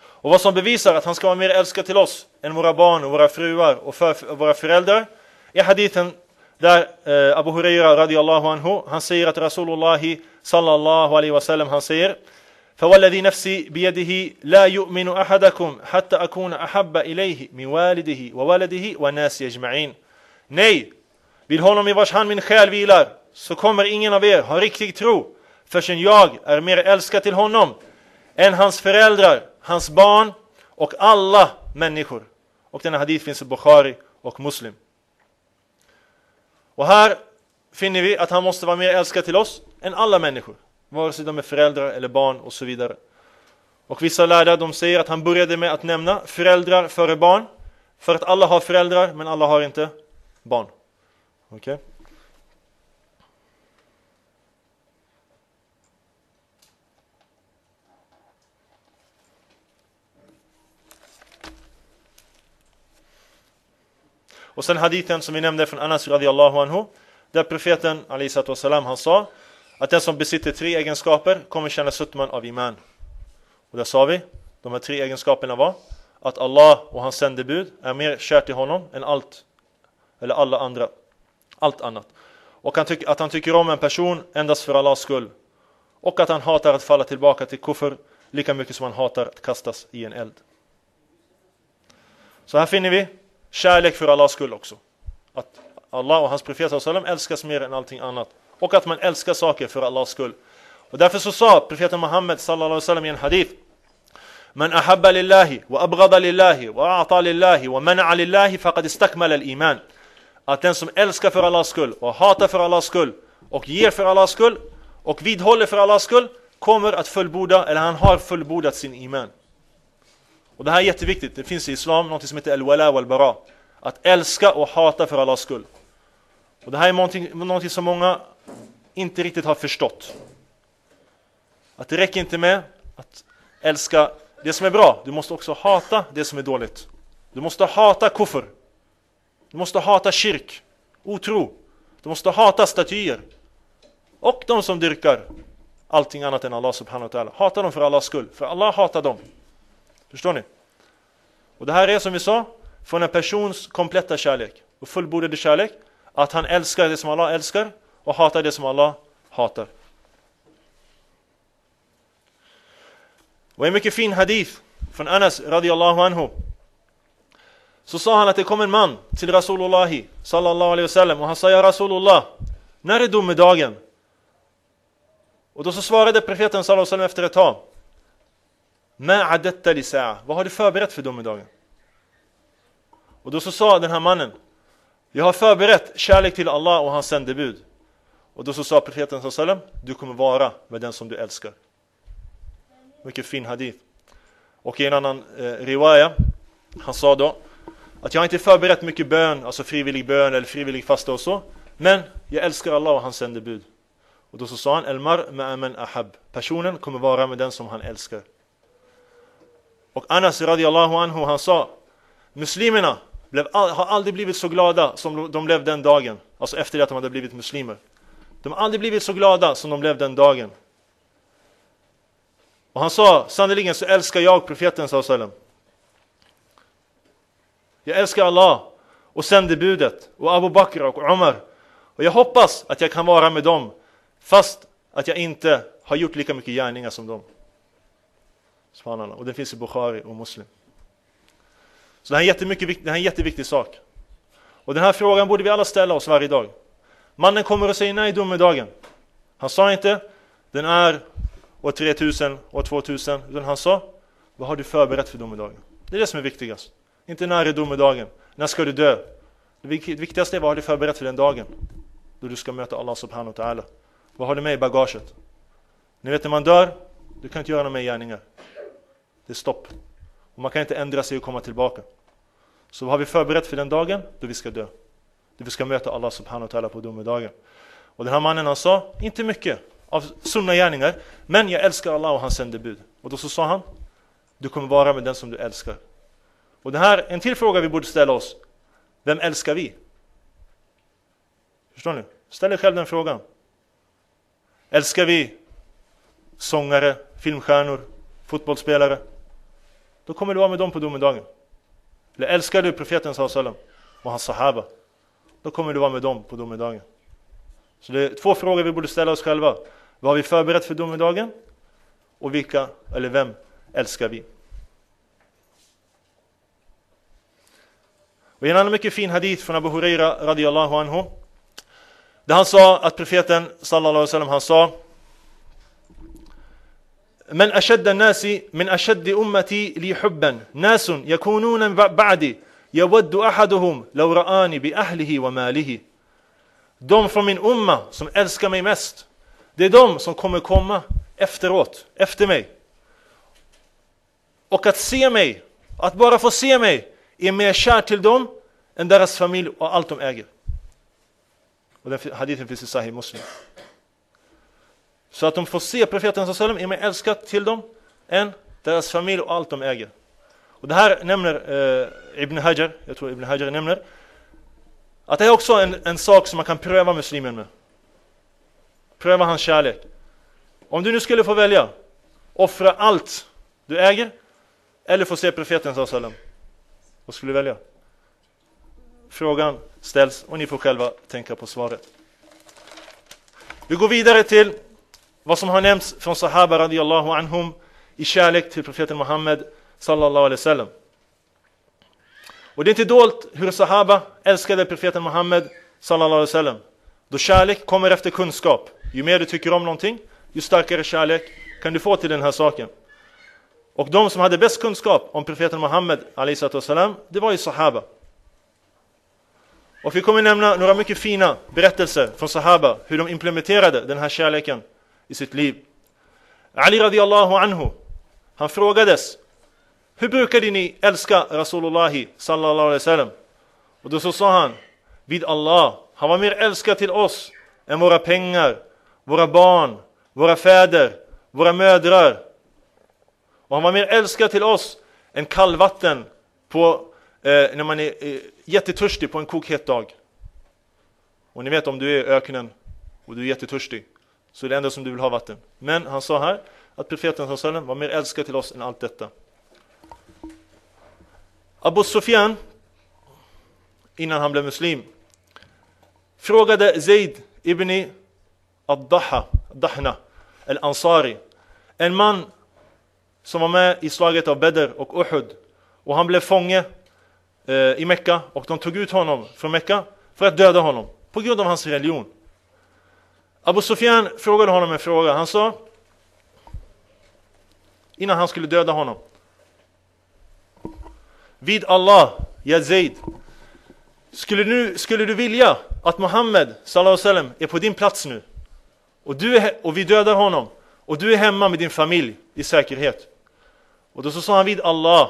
Och vad som bevisar att han ska vara mer älskad till oss än våra barn och våra fruar och för, våra föräldrar är hadithen där eh, Abu Huraira radiallahu anhu han säger att Rasulullah sallallahu alaihi wasallam han säger فوالذي نفسي بيده لا يؤمن أحدكم حتى أكون أحب إليه من والده وولده والناس يجمعين Nej, vid honom i vars hand min själ vilar så kommer ingen av er ha riktig tro förrän jag är mer älskad till honom än hans föräldrar, hans barn och alla människor. Och denna hadith finns i Bukhari och Muslim. Och här finner vi att han måste vara mer älskad till oss än alla människor. Vare sig de är föräldrar eller barn och så vidare. Och vissa lärda de säger att han började med att nämna föräldrar före barn. För att alla har föräldrar men alla har inte barn. Okej? Okay? Och sen hadithen som vi nämnde från Anas radiallahu anhu där profeten wassalam, han sa att den som besitter tre egenskaper kommer känna suttman av iman. Och där sa vi, de här tre egenskaperna var att Allah och hans sändebud är mer kär till honom än allt eller alla andra, allt annat. Och att han tycker om en person endast för Allahs skull. Och att han hatar att falla tillbaka till kuffer lika mycket som han hatar att kastas i en eld. Så här finner vi kärlek för Allahs skull också. Att Allah och hans profet sallam älskas mer än allting annat. Och att man älskar saker för Allahs skull. Och därför så sa profeten Muhammed sallallahu alaihi wasallam i en hadith من أحب لله وأبغض لله وأعطى لله ومنع لله فقد استكمل الإيمان att den som älskar för Allahs skull och hatar för Allahs skull och ger för Allahs skull och vidhåller för Allahs skull kommer att fullborda, eller han har fullbordat sin iman. Och det här är jätteviktigt. Det finns i Islam något som heter al-wala wal-bara. Att älska och hata för Allahs skull. Och det här är någonting, någonting som många inte riktigt har förstått. Att det räcker inte med att älska det som är bra, du måste också hata det som är dåligt. Du måste hata kuffer. Du måste hata kyrk, otro. Du måste hata statyer. Och de som dyrkar allting annat än Allah subhanahu wa ta'ala. Hata dem för Allahs skull, för Allah hatar dem. Förstår ni? Och det här är som vi sa, från en persons kompletta kärlek och fullbordade kärlek, att han älskar det som Allah älskar och hatar det som Allah hatar. Och en mycket fin hadith från Anas radiallahu anhu så sa han att det kom en man till Rasulullahi sallallahu alaihi wasallam och han sa ja Rasulullah, när är domedagen? Och då så svarade profeten sallallahu alaihi wasallam efter ett tag vad har du förberett för domedagen? Och då så sa den här mannen Jag har förberett kärlek till Allah och hans sändebud Och då så sa profeten sallam Du kommer vara med den som du älskar Mycket fin hadith Och i en annan eh, riwaya Han sa då att jag har inte förberett mycket bön, alltså frivillig bön eller frivillig fasta och så. Men jag älskar Allah och hans sändebud. Och då så sa han, Elmar ma'aman ahab. Personen kommer vara med den som han älskar. Och Anas radiallahu anhu, han sa, muslimerna blev, har aldrig blivit så glada som de blev den dagen. Alltså efter att de hade blivit muslimer. De har aldrig blivit så glada som de blev den dagen. Och han sa, sannerligen så älskar jag profeten sallam. jag älskar Allah och sändebudet och Abu Bakr och Omar. Och jag hoppas att jag kan vara med dem fast att jag inte har gjort lika mycket gärningar som dem. Subhanallah. Och det finns i Bukhari och Muslim. Så det här, är jättemycket, det här är en jätteviktig sak. Och den här frågan borde vi alla ställa oss varje dag. Mannen kommer och säger nej domedagen. Han sa inte den är år 3000, år 2000, utan han sa vad har du förberett för domedagen? Det är det som är viktigast. Inte när är domedagen? När ska du dö? Det viktigaste är vad har du förberett för den dagen? Då du ska möta Allah subhanahu wa ta'ala. Vad har du med i bagaget? Ni vet när man dör, du kan inte göra några mer gärningar. Det är stopp. Och man kan inte ändra sig och komma tillbaka. Så vad har vi förberett för den dagen? Då vi ska dö. Då vi ska möta Allah subhanahu wa ta'ala på domedagen. Och den här mannen han sa, inte mycket av sunna gärningar, men jag älskar Allah och hans sändebud. Och då så sa han, du kommer vara med den som du älskar. Och det här, en till fråga vi borde ställa oss. Vem älskar vi? Förstår ni? Ställ er själv den frågan. Älskar vi sångare, filmstjärnor, fotbollsspelare? Då kommer du vara med dem på domedagen. Eller älskar du profeten sallam och hans sahaba? Då kommer du vara med dem på domedagen. Så det är två frågor vi borde ställa oss själva. Vad har vi förberett för domedagen? Och vilka, eller vem, älskar vi? Och en annan mycket fin hadith från Abu Huraira radiallahu anhu. Där han sa att profeten sallallahu alaihi wasallam han sa من أشد الناس من أشد أمتي لي حبا ناس يكونون بعدي يود أحدهم لو رآني بأهله وماله De från min umma som älskar mig mest Det är de som kommer komma efteråt, efter mig Och att se mig, att bara få se mig är mer kär till dem än deras familj och allt de äger. Och den hadithen finns i Sahih Muslim. Så att de får se profeten sallam är mer älskat till dem än deras familj och allt de äger. Och det här nämner eh, Ibn Hajar, jag tror Ibn Hajar nämner, att det är också en, en sak som man kan pröva muslimen med. Pröva hans kärlek. Om du nu skulle få välja, offra allt du äger eller få se profeten sallam vad skulle du välja? Frågan ställs och ni får själva tänka på svaret. Vi går vidare till vad som har nämnts från Sahaba radiallahu anhum i kärlek till profeten Muhammed sallallahu alaihi wasallam. Och det är inte dolt hur Sahaba älskade profeten Muhammed sallallahu alaihi wasallam. Då kärlek kommer efter kunskap. Ju mer du tycker om någonting, ju starkare kärlek kan du få till den här saken. Och de som hade bäst kunskap om profeten Muhammed wasallam, det var ju Sahaba. Och vi kommer nämna några mycket fina berättelser från Sahaba, hur de implementerade den här kärleken i sitt liv. Ali radiallahu anhu, han frågades Hur brukade ni älska Rasulullahi sallallahu alaihi wasallam? Och då så sa han Vid Allah, han var mer älskad till oss än våra pengar, våra barn, våra fäder, våra mödrar Och han var mer älskad till oss än kallvatten på, eh, när man är eh, jättetörstig på en kokhet dag. Och ni vet om du är i öknen och du är jättetörstig så är det enda som du vill ha vatten. Men han sa här att profeten sallam var mer älskad till oss än allt detta. Abu Sufyan, innan han blev muslim, frågade Zaid ibn Ad-Dahna, al-Ansari, en man som var med i slaget av Bedr och Uhud och han blev fånge eh, i Mekka och de tog ut honom från Mekka för att döda honom på grund av hans religion. Abu Sufyan frågade honom en fråga. Han sa innan han skulle döda honom. Vid Allah, ya Zaid, skulle du, skulle du vilja att Muhammed sallam, är på din plats nu och, du är, och vi dödar honom och du är hemma med din familj i säkerhet. Och då så sa han vid Allah,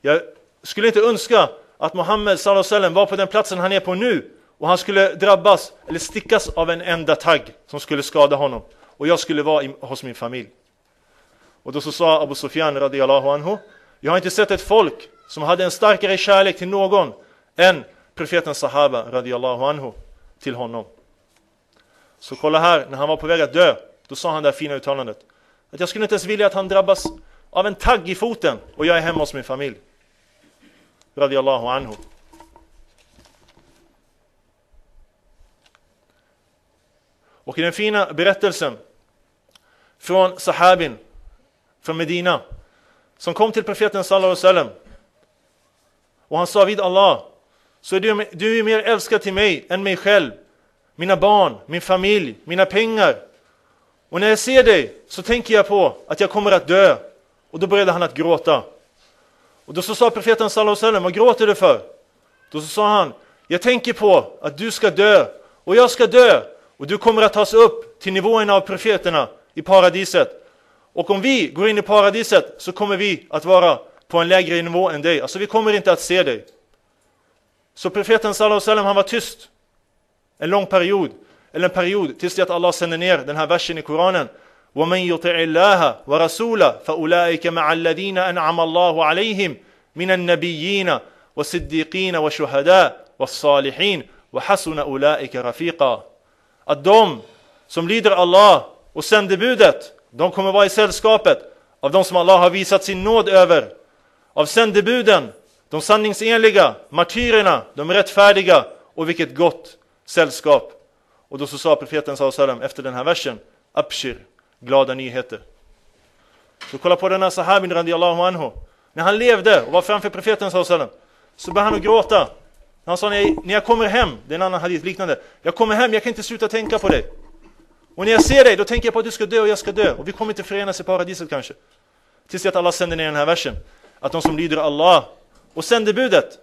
jag skulle inte önska att Muhammed sallam, var på den platsen han är på nu och han skulle drabbas eller stickas av en enda tagg som skulle skada honom och jag skulle vara hos min familj. Och då så sa Abu Sufyan radiallahu anhu, jag har inte sett ett folk som hade en starkare kärlek till någon än profeten Sahaba radiallahu anhu till honom. Så kolla här, när han var på väg att dö, då sa han det här fina uttalandet. Att jag skulle inte ens vilja att han drabbas av en tagg i foten och jag är hemma hos min familj. Radiallahu anhu. Och i den fina berättelsen från sahabin från Medina som kom till profeten sallallahu alaihi wasallam och han sa vid Allah så är du, du är mer älskad till mig än mig själv mina barn, min familj, mina pengar. Och när jag ser dig så tänker jag på att jag kommer att dö. Och då började han att gråta. Och då så sa profeten sallallahu alaihi wasallam vad gråter du för? Då så sa han jag tänker på att du ska dö och jag ska dö och du kommer att tas upp till nivåerna av profeterna i paradiset. Och om vi går in i paradiset så kommer vi att vara på en lägre nivå än dig. Alltså vi kommer inte att se dig. Så profeten sallallahu alaihi han var tyst en lång period, eller en period tills det att Allah sänder ner den här versen i Koranen. وَمَنْ يُطِعِ اللَّهَ وَرَسُولَهُ فَأُولَٰئِكَ مَعَ الَّذِينَ أَنْعَمَ اللَّهُ عَلَيْهِمْ مِنَ النَّبِيِّينَ وَالصِّدِّيقِينَ وَالشُّهَدَاءِ وَالصَّالِحِينَ وَحَسُنَ أُولَٰئِكَ رَفِيقًا att de som lyder Allah och sändebudet, de kommer vara i sällskapet av de som Allah har visat sin nåd över. Av sändebuden, de sanningsenliga, martyrerna, de rättfärdiga och vilket gott sällskap. Och då så sa profeten sallam efter den här versen, Abshir, glada nyheter. Så kolla på den här sahabin radiallahu anhu. När han levde och var framför profeten sallam så började han att gråta. Han sa, när jag, när jag kommer hem, det är en annan hadith liknande, jag kommer hem, jag kan inte sluta tänka på dig. Och när jag ser dig, då tänker jag på att du ska dö och jag ska dö. Och vi kommer inte förenas i paradiset kanske. Tills att Allah sänder ner den här versen. Att de som lyder Allah och sändebudet,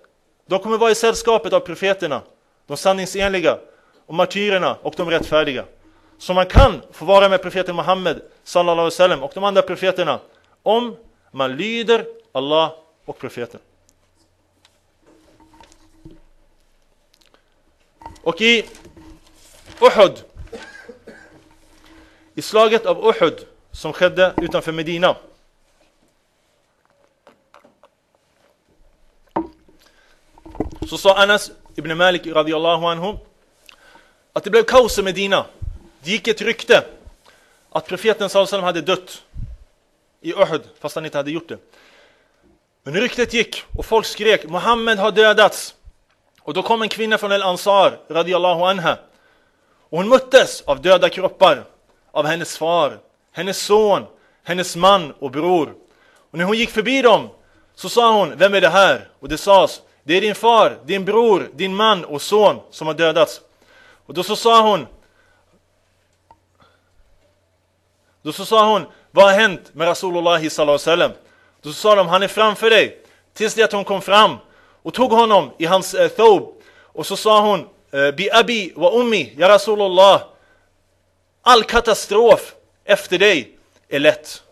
de kommer vara i sällskapet av profeterna, de sanningsenliga, och martyrerna och de rättfärdiga. Så man kan få vara med profeten Muhammed sallallahu alaihi wasallam och de andra profeterna om man lyder Allah och profeten. Och i Uhud, i slaget av Uhud som skedde utanför Medina. Så sa Anas ibn Malik radiallahu anhu att det blev kaos i Medina. Det gick ett rykte att profeten sallam hade dött i Uhud fast han inte hade gjort det. Men ryktet gick och folk skrek Muhammed har dödats. Och då kom en kvinna från El-Ansar, radiallahu anha. Och hon möttes av döda kroppar, av hennes far, hennes son, hennes man och bror. Och när hon gick förbi dem så sa hon, vem är det här? Och det sades, det är din far, din bror, din man och son som har dödats. Och då så sa hon, då så sa hon, vad har hänt med Rasulullah sallallahu alaihi wasallam? Då så sa de, han är framför dig. Tills det att hon kom fram och tog honom i hans eh, thob och så sa hon eh, Bi abi wa ummi, ya Rasulullah All katastrof efter dig är lätt.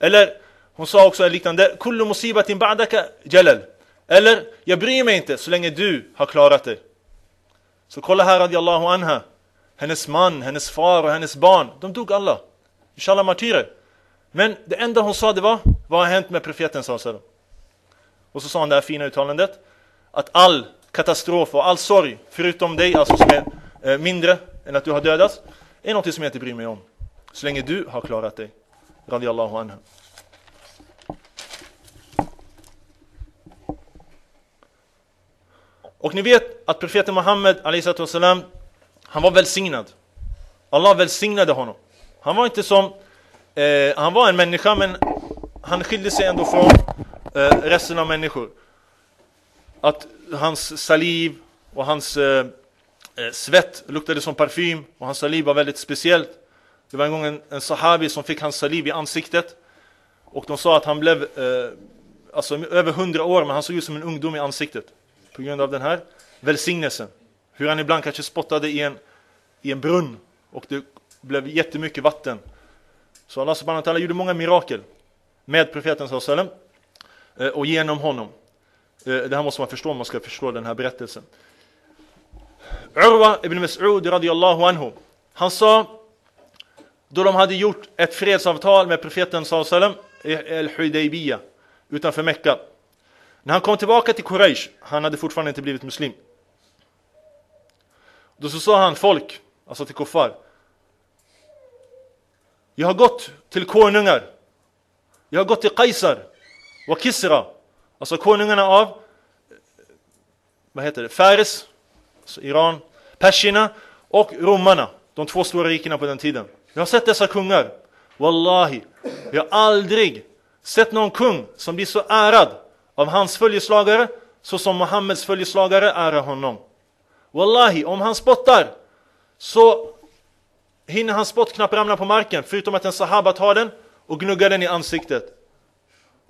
Eller hon sa också en liknande Kullu musibatin ba'daka jalal. Eller jag bryr mig inte så länge du har klarat dig. Så kolla här radiallahu anha. Hennes man, hennes far och hennes barn, de dog alla. Inshallah martyrer. Men det enda hon sa det var, vad har hänt med profeten sallallahu Och så sa han det här fina uttalandet, att all katastrof och all sorg, förutom dig, alltså som är eh, mindre än att du har dödats, är något som jag inte bryr mig om. Så länge du har klarat dig. Radiallahu anhu. Och ni vet att profeten Muhammed والسلام, han var välsignad. Allah välsignade honom. Han var inte som, eh, han var en människa men han skilde sig ändå från eh, resten av människor. Att hans saliv och hans eh, eh, svett luktade som parfym och hans saliv var väldigt speciellt. Det var en gång en, en sahabi som fick hans saliv i ansiktet och de sa att han blev eh, alltså över hundra år men han såg ut som en ungdom i ansiktet på grund av den här välsignelsen. Hur han ibland kanske spottade i en, i en brunn och det blev jättemycket vatten. Så Allah subhanahu wa ta'ala gjorde många mirakel med profeten sallallahu Eh, och genom honom. Eh, det här måste man förstå om man ska förstå den här berättelsen. Urwa ibn Mas'ud radiyallahu anhu. Han sa då de hade gjort ett fredsavtal med profeten sallam i al-Hudaybiyah utanför Mekka. När han kom tillbaka till Quraysh, han hade fortfarande inte blivit muslim. Då så sa han folk, alltså till kuffar. Jag har gått till konungar. Jag har gått till Kaisar och Kisra. Alltså konungarna av vad heter det? Faris, alltså Iran, perserna och romarna. De två stora rikena på den tiden. Jag har sett dessa kungar. Wallahi, jag har aldrig sett någon kung som blir så ärad av hans följeslagare så som Muhammeds följeslagare ärar honom. Wallahi, om han spottar så hinner hans spott knappt ramla på marken förutom att en sahaba tar den och gnuggar den i ansiktet.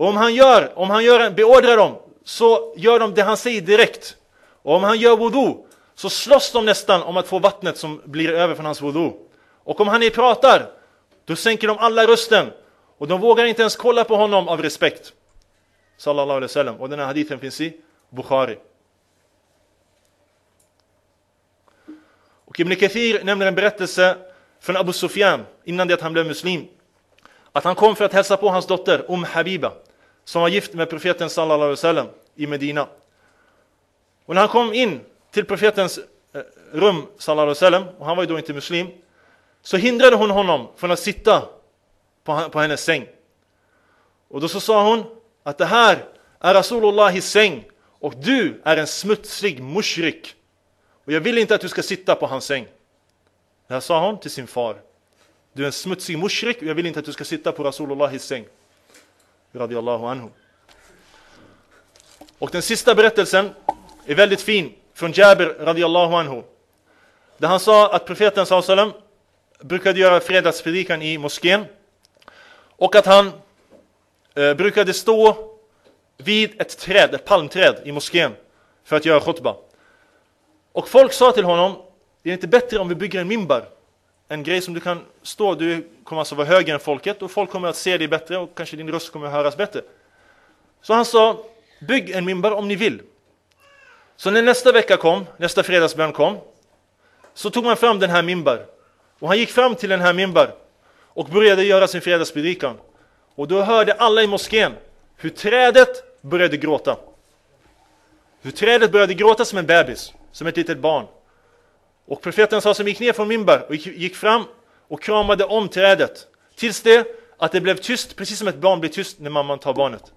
Och om han gör, om han gör, beordrar dem så gör de det han säger direkt. Och om han gör wudu så slåss de nästan om att få vattnet som blir över från hans wudu. Och om han är pratar då sänker de alla rösten och de vågar inte ens kolla på honom av respekt. Sallallahu alaihi wasallam. Och den här hadithen finns i Bukhari. Och Ibn Kathir nämner en berättelse från Abu Sufyan innan det att han blev muslim. Att han kom för att hälsa på hans dotter Um Habiba som var gift med profeten sallallahu alaihi wasallam i Medina. Och när han kom in till profetens eh, rum sallallahu alaihi wasallam och han var ju då inte muslim så hindrade hon honom från att sitta på, på hennes säng. Och då så sa hon att det här är Rasulullahis säng och du är en smutsig mushrik. Och jag vill inte att du ska sitta på hans säng. Det här sa hon till sin far. Du är en smutsig mushrik och jag vill inte att du ska sitta på Rasulullahis säng. Radiallahu anhu. Och den sista berättelsen är väldigt fin från Jabir radiallahu anhu. Där han sa att profeten sallam brukade göra fredagspredikan i moskén och att han eh, brukade stå vid ett träd, ett palmträd i moskén för att göra khutba. Och folk sa till honom, det är inte bättre om vi bygger en mimbar? En grej som du kan stå, du kommer alltså vara högre än folket och folk kommer att se dig bättre och kanske din röst kommer att höras bättre. Så han sa, bygg en mimbar om ni vill. Så när nästa vecka kom, nästa fredagsbön kom, så tog man fram den här mimbar. Och han gick fram till den här mimbar och började göra sin fredagspredikan. Och då hörde alla i moskén hur trädet började gråta. Hur trädet började gråta som en bebis, som ett litet barn. Och profeten sa som gick ner från mimbar och gick fram och kramade om trädet. Tills det att det blev tyst, precis som ett barn blir tyst när mamman tar barnet.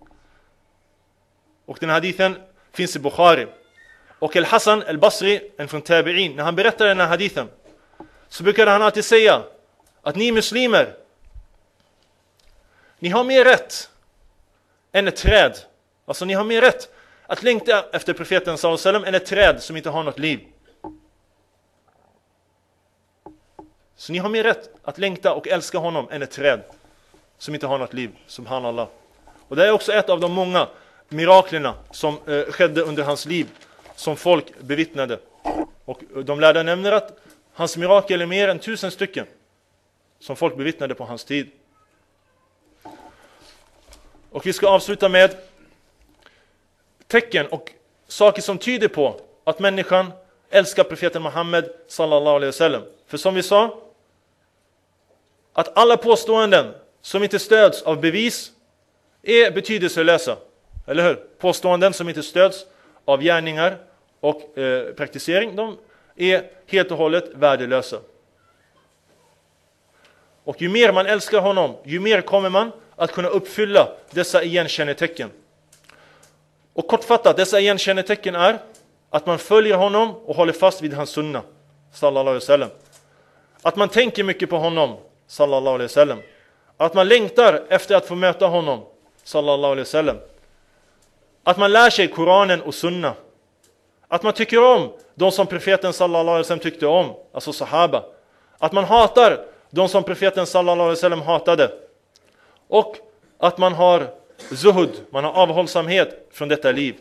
Och den här hadithen finns i Bukhari. Och Al-Hassan Al-Basri, en från Tabi'in, när han berättar den här hadithen så brukade han alltid säga att ni muslimer, ni har mer rätt än ett träd. Alltså ni har mer rätt att längta efter profeten sallam än ett träd som inte har något liv. Så ni har mer rätt att längta och älska honom än ett träd som inte har något liv, subhanallah. Och det är också ett av de många miraklerna som eh, skedde under hans liv som folk bevittnade. Och eh, de lärda nämner att hans mirakel är mer än tusen stycken som folk bevittnade på hans tid. Och vi ska avsluta med tecken och saker som tyder på att människan älskar profeten Muhammed sallallahu alaihi wasallam. För som vi sa, att alla påståenden som inte stöds av bevis är betydelselösa. Eller hur? Påståenden som inte stöds av gärningar och eh, praktisering, de är helt och hållet värdelösa. Och ju mer man älskar honom, ju mer kommer man att kunna uppfylla dessa igenkännetecken. Och kortfattat, dessa igenkännetecken är att man följer honom och håller fast vid hans sunna, sallallahu alaihi wasallam. Att man tänker mycket på honom, sallallahu alaihi wasallam. Att man längtar efter att få möta honom, sallallahu alaihi wasallam. Att man lär sig Koranen och sunna. Att man tycker om de som profeten sallallahu alaihi wasallam tyckte om, alltså sahaba. Att man hatar de som profeten sallallahu alaihi wasallam hatade. Och att man har zuhud, man har avhållsamhet från detta liv.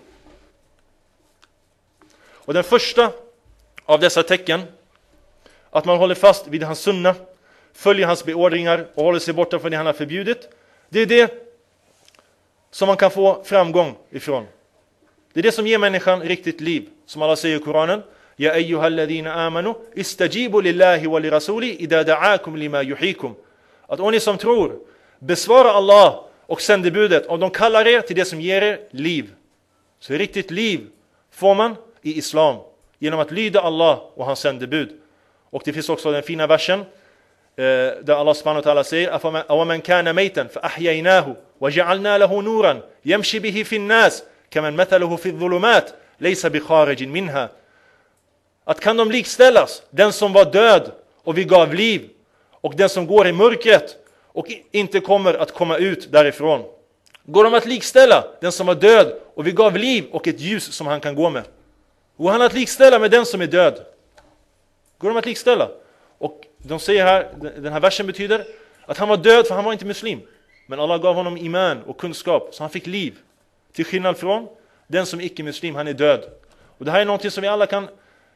Och den första av dessa tecken, att man håller fast vid hans sunna, följer hans beordringar och håller sig borta från det han har förbjudit. Det är det som man kan få framgång ifrån. Det är det som ger människan riktigt liv. Som Allah säger i Koranen. Ja ayyuhalladhina amanu istajibu lillahi wa lirasuli idha da'akum lima yuhikum. Att om ni som tror, besvara Allah och sändebudet om de kallar er till det som ger er liv. Så riktigt liv får man i Islam genom att lyda Allah och hans sändebud. Och det finns också den fina versen där Allah subhanahu wa ta'ala säger أَوَمَنْ كَانَ مَيْتًا فَأَحْيَيْنَاهُ وَجَعَلْنَا لَهُ نُورًا يَمْشِي بِهِ فِي النَّاسِ كَمَنْ مَثَلُهُ فِي الظُّلُمَاتِ لَيْسَ بِخَارِجٍ مِنْهَا Att kan de likställas, den som var död och vi gav liv och den som går i mörkret och inte kommer att komma ut därifrån. Går de att likställa den som var död och vi gav liv och ett ljus som han kan gå med? Går han att likställa med den som är död? Går de att likställa? Och de säger här, den här versen betyder att han var död för han var inte muslim. Men Allah gav honom iman och kunskap så han fick liv. Till skillnad från den som icke-muslim, han är död. Och det här är någonting som vi alla kan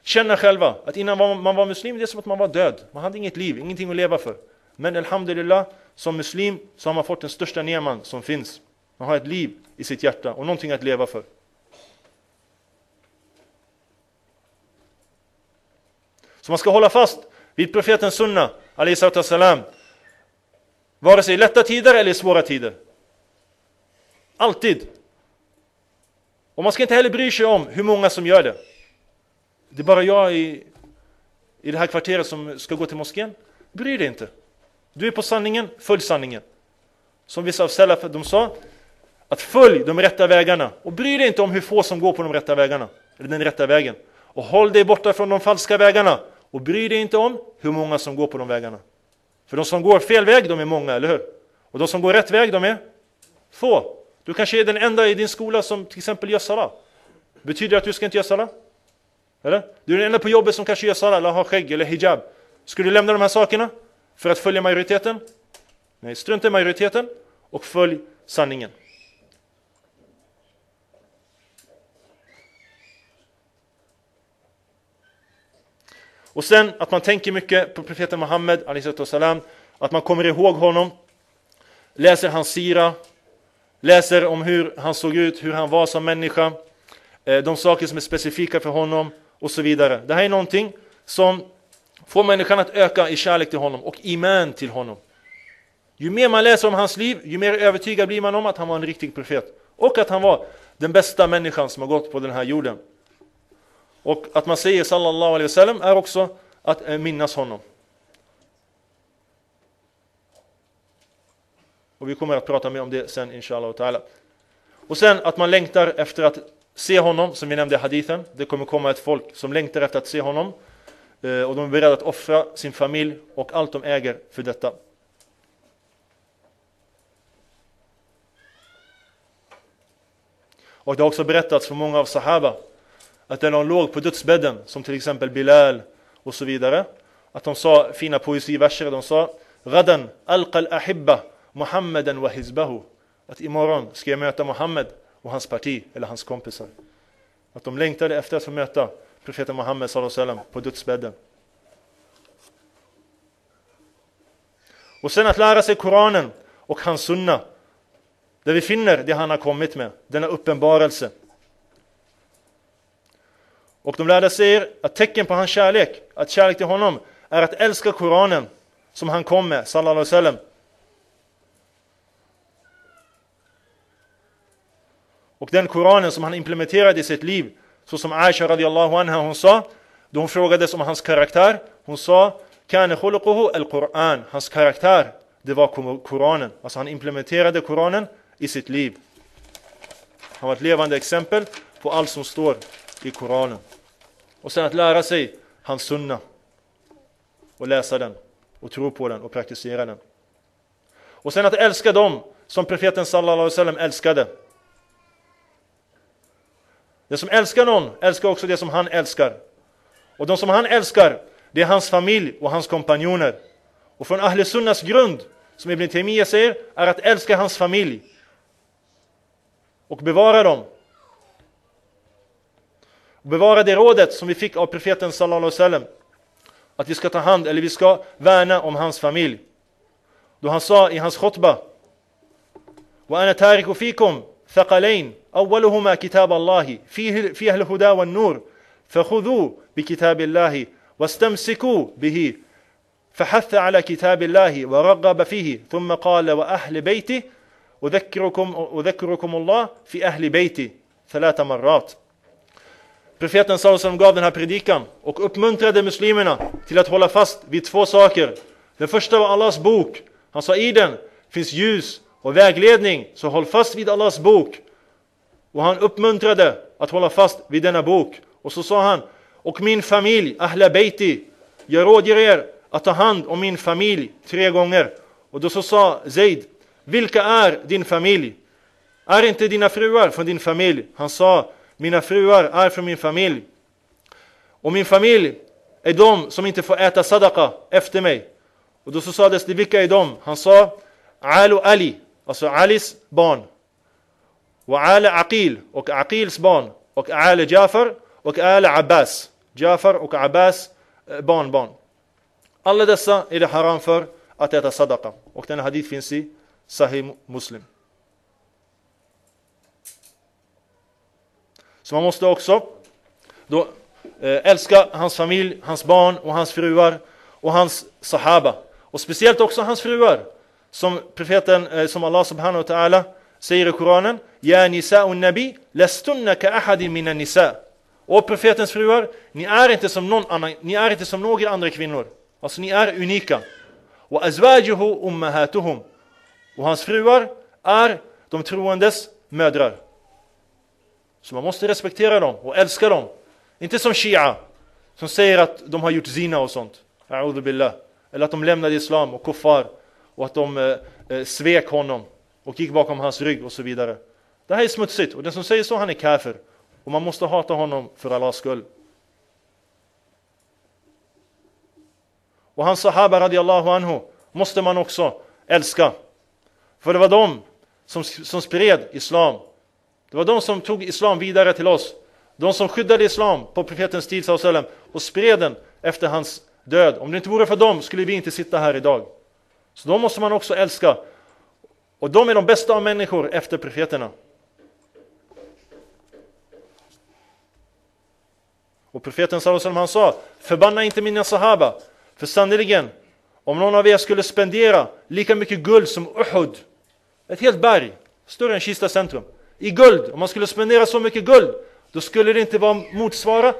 känna själva. Att innan man var muslim, det är som att man var död. Man hade inget liv, ingenting att leva för. Men Alhamdulillah, som muslim så har man fått den största neman som finns. Man har ett liv i sitt hjärta och någonting att leva för. Så man ska hålla fast vid profeten sunna, salam. Vare sig i lätta tider eller i svåra tider. Alltid. Och man ska inte heller bry sig om hur många som gör det. Det är bara jag i, i det här kvarteret som ska gå till moskén. Bry dig inte. Du är på sanningen, följ sanningen. Som vissa av Salaf, de sa, att följ de rätta vägarna. Och bry dig inte om hur få som går på de rätta vägarna, eller den rätta vägen. Och håll dig borta från de falska vägarna. Och bry dig inte om hur många som går på de vägarna. För de som går fel väg, de är många, eller hur? Och de som går rätt väg, de är få. Du kanske är den enda i din skola som till exempel gör salah. Betyder det att du ska inte göra salah? Eller? Du är den enda på jobbet som kanske gör salah, eller har skägg eller hijab. Ska du lämna de här sakerna för att följa majoriteten? Nej, strunta i majoriteten och följ sanningen. Och sen att man tänker mycket på profeten Muhammed, att man kommer ihåg honom, läser hans sira, läser om hur han såg ut, hur han var som människa, eh, de saker som är specifika för honom och så vidare. Det här är någonting som får människan att öka i kärlek till honom och iman till honom. Ju mer man läser om hans liv, ju mer övertygad blir man om att han var en riktig profet. Och att han var den bästa människan som har gått på den här jorden. Och att man säger sallallahu alaihi wasallam är också att eh, minnas honom. Och vi kommer att prata mer om det sen inshallah ta'ala. Och sen att man längtar efter att se honom, som vi nämnde i hadithen. Det kommer komma ett folk som längtar efter att se honom. Eh, och de är beredda att offra sin familj och allt de äger för detta. Och det har också berättats för många av Sahaba att när de låg på dödsbädden, som till exempel Bilal och så vidare, att de sa fina poesiverser, de sa Radan alqal ahibba Muhammeden wa hizbahu. Att imorgon ska jag möta Muhammed och hans parti, eller hans kompisar. Att de längtade efter att få möta profeten Muhammed sallam, på dödsbädden. Och sen att lära sig Koranen och hans sunna. Där vi finner det han har kommit med, denna uppenbarelse. Och de lärde säger att tecken på hans kärlek, att kärlek till honom, är att älska Koranen som han kom med, sallallahu alaihi wasallam. Och den Koranen som han implementerade i sitt liv, så som Aisha radiallahu anha hon sa, då hon frågades om hans karaktär, hon sa Kane al-Quran, hans karaktär, det var Koranen. Alltså han implementerade Koranen i sitt liv. Han var ett levande exempel på allt som står i Koranen. Och sen att lära sig hans sunna. Och läsa den. Och tro på den och praktisera den. Och sen att älska dem som profeten sallallahu alaihi wasallam älskade. Den som älskar någon älskar också det som han älskar. Och de som han älskar, det är hans familj och hans kompanjoner. Och från Ahle Sunnas grund, som Ibn Taymiyyah säger, är att älska hans familj. Och bevara dem. Bevara det rådet som vi fick av profeten sallallahu alaihi wasallam. Att vi ska ta hand, eller vi ska värna om hans familj. Då han sa i hans khutbah وأنا تارك فيكم ثقلين أولهما كتاب الله فيه, فيه الهدى والنور فخذوا بكتاب الله واستمسكوا به فحث على كتاب الله ورغب فيه ثم قال وأهل بيتي أذكركم, أذكركم الله في أهل بيتي ثلاث مرات Profeten Sallallahu gav den här predikan och uppmuntrade muslimerna till att hålla fast vid två saker. Den första var Allahs bok. Han sa i den finns ljus och vägledning, så håll fast vid Allahs bok. Och han uppmuntrade att hålla fast vid denna bok. Och så sa han, och min familj, Ahla Beiti, jag rådger er att ta hand om min familj tre gånger. Och då så sa Zaid, vilka är din familj? Är inte dina fruar från din familj? Han sa, mina fruar är från min familj. Och min familj är de som inte får äta sadaqa efter mig. Och då så sades det, vilka är de? Han sa, Alu Ali, alltså Alis barn. Och Ala Aqil och Aqils barn. Och Ala Jafar och Ala Abbas. Jafar och Abbas eh, barnbarn. Alla dessa är det haram för att äta sadaqa. Och denna hadith finns i Sahih Muslim. Så man måste också då eh, älska hans familj, hans barn och hans fruar och hans sahaba. Och speciellt också hans fruar. Som profeten, eh, som Allah subhanahu wa ta'ala säger i Koranen Ja nisa'un nabi lastunna ka ahadin mina nisa' Och profetens fruar, ni är inte som någon annan, ni är inte som några andra kvinnor. Alltså ni är unika. Och azwajuhu ummahatuhum. Och hans fruar är de troendes mödrar. Så man måste respektera dem och älska dem. Inte som shia, som säger att de har gjort zina och sånt. billah. Eller att de lämnade islam och kuffar och att de eh, eh, svek honom och gick bakom hans rygg och så vidare. Det här är smutsigt och den som säger så han är kafir och man måste hata honom för Allahs skull. Och hans sahaba radiallahu anhu måste man också älska. För det var de som, som spred islam. Det var de som tog islam vidare till oss. De som skyddade islam på profetens tid och spred den efter hans död. Om det inte vore för dem skulle vi inte sitta här idag. Så de måste man också älska. Och de är de bästa av människor efter profeterna. Och profeten sallallahu han sa, förbanna inte mina sahaba, för sannerligen, om någon av er skulle spendera lika mycket guld som Uhud, ett helt berg, större än Kista centrum, i guld, om man skulle spendera så mycket guld, då skulle det inte vara motsvara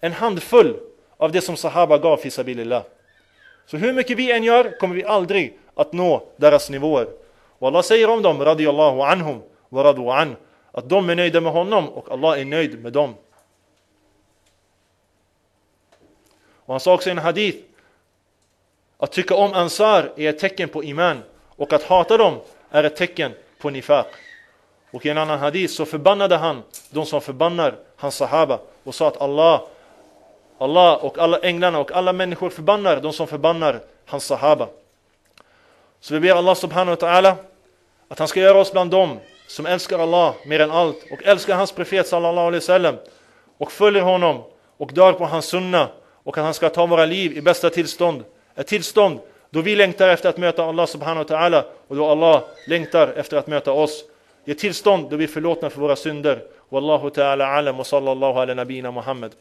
en handfull av det som sahaba gav fisabilillah. Så hur mycket vi än gör kommer vi aldrig att nå deras nivåer. Och Allah säger om dem, radiyallahu anhum wa radu an, att de är nöjda med honom och Allah är nöjd med dem. Och han sa också i en hadith, att tycka om ansar är ett tecken på iman och att hata dem är ett tecken på nifaq. Och i en annan hadith så förbannade han de som förbannar hans sahaba och sa att Allah Allah och alla änglarna och alla människor förbannar de som förbannar hans sahaba. Så vi ber Allah subhanahu wa ta'ala att han ska göra oss bland dem som älskar Allah mer än allt och älskar hans profet sallallahu alaihi wasallam och följer honom och dör på hans sunna och att han ska ta våra liv i bästa tillstånd. Ett tillstånd då vi längtar efter att möta Allah subhanahu wa ta'ala och då Allah längtar efter att möta oss. Ge tillstånd då vi är förlåtna för våra synder. Wallahu ta'ala alam wa sallallahu ala nabina Muhammad.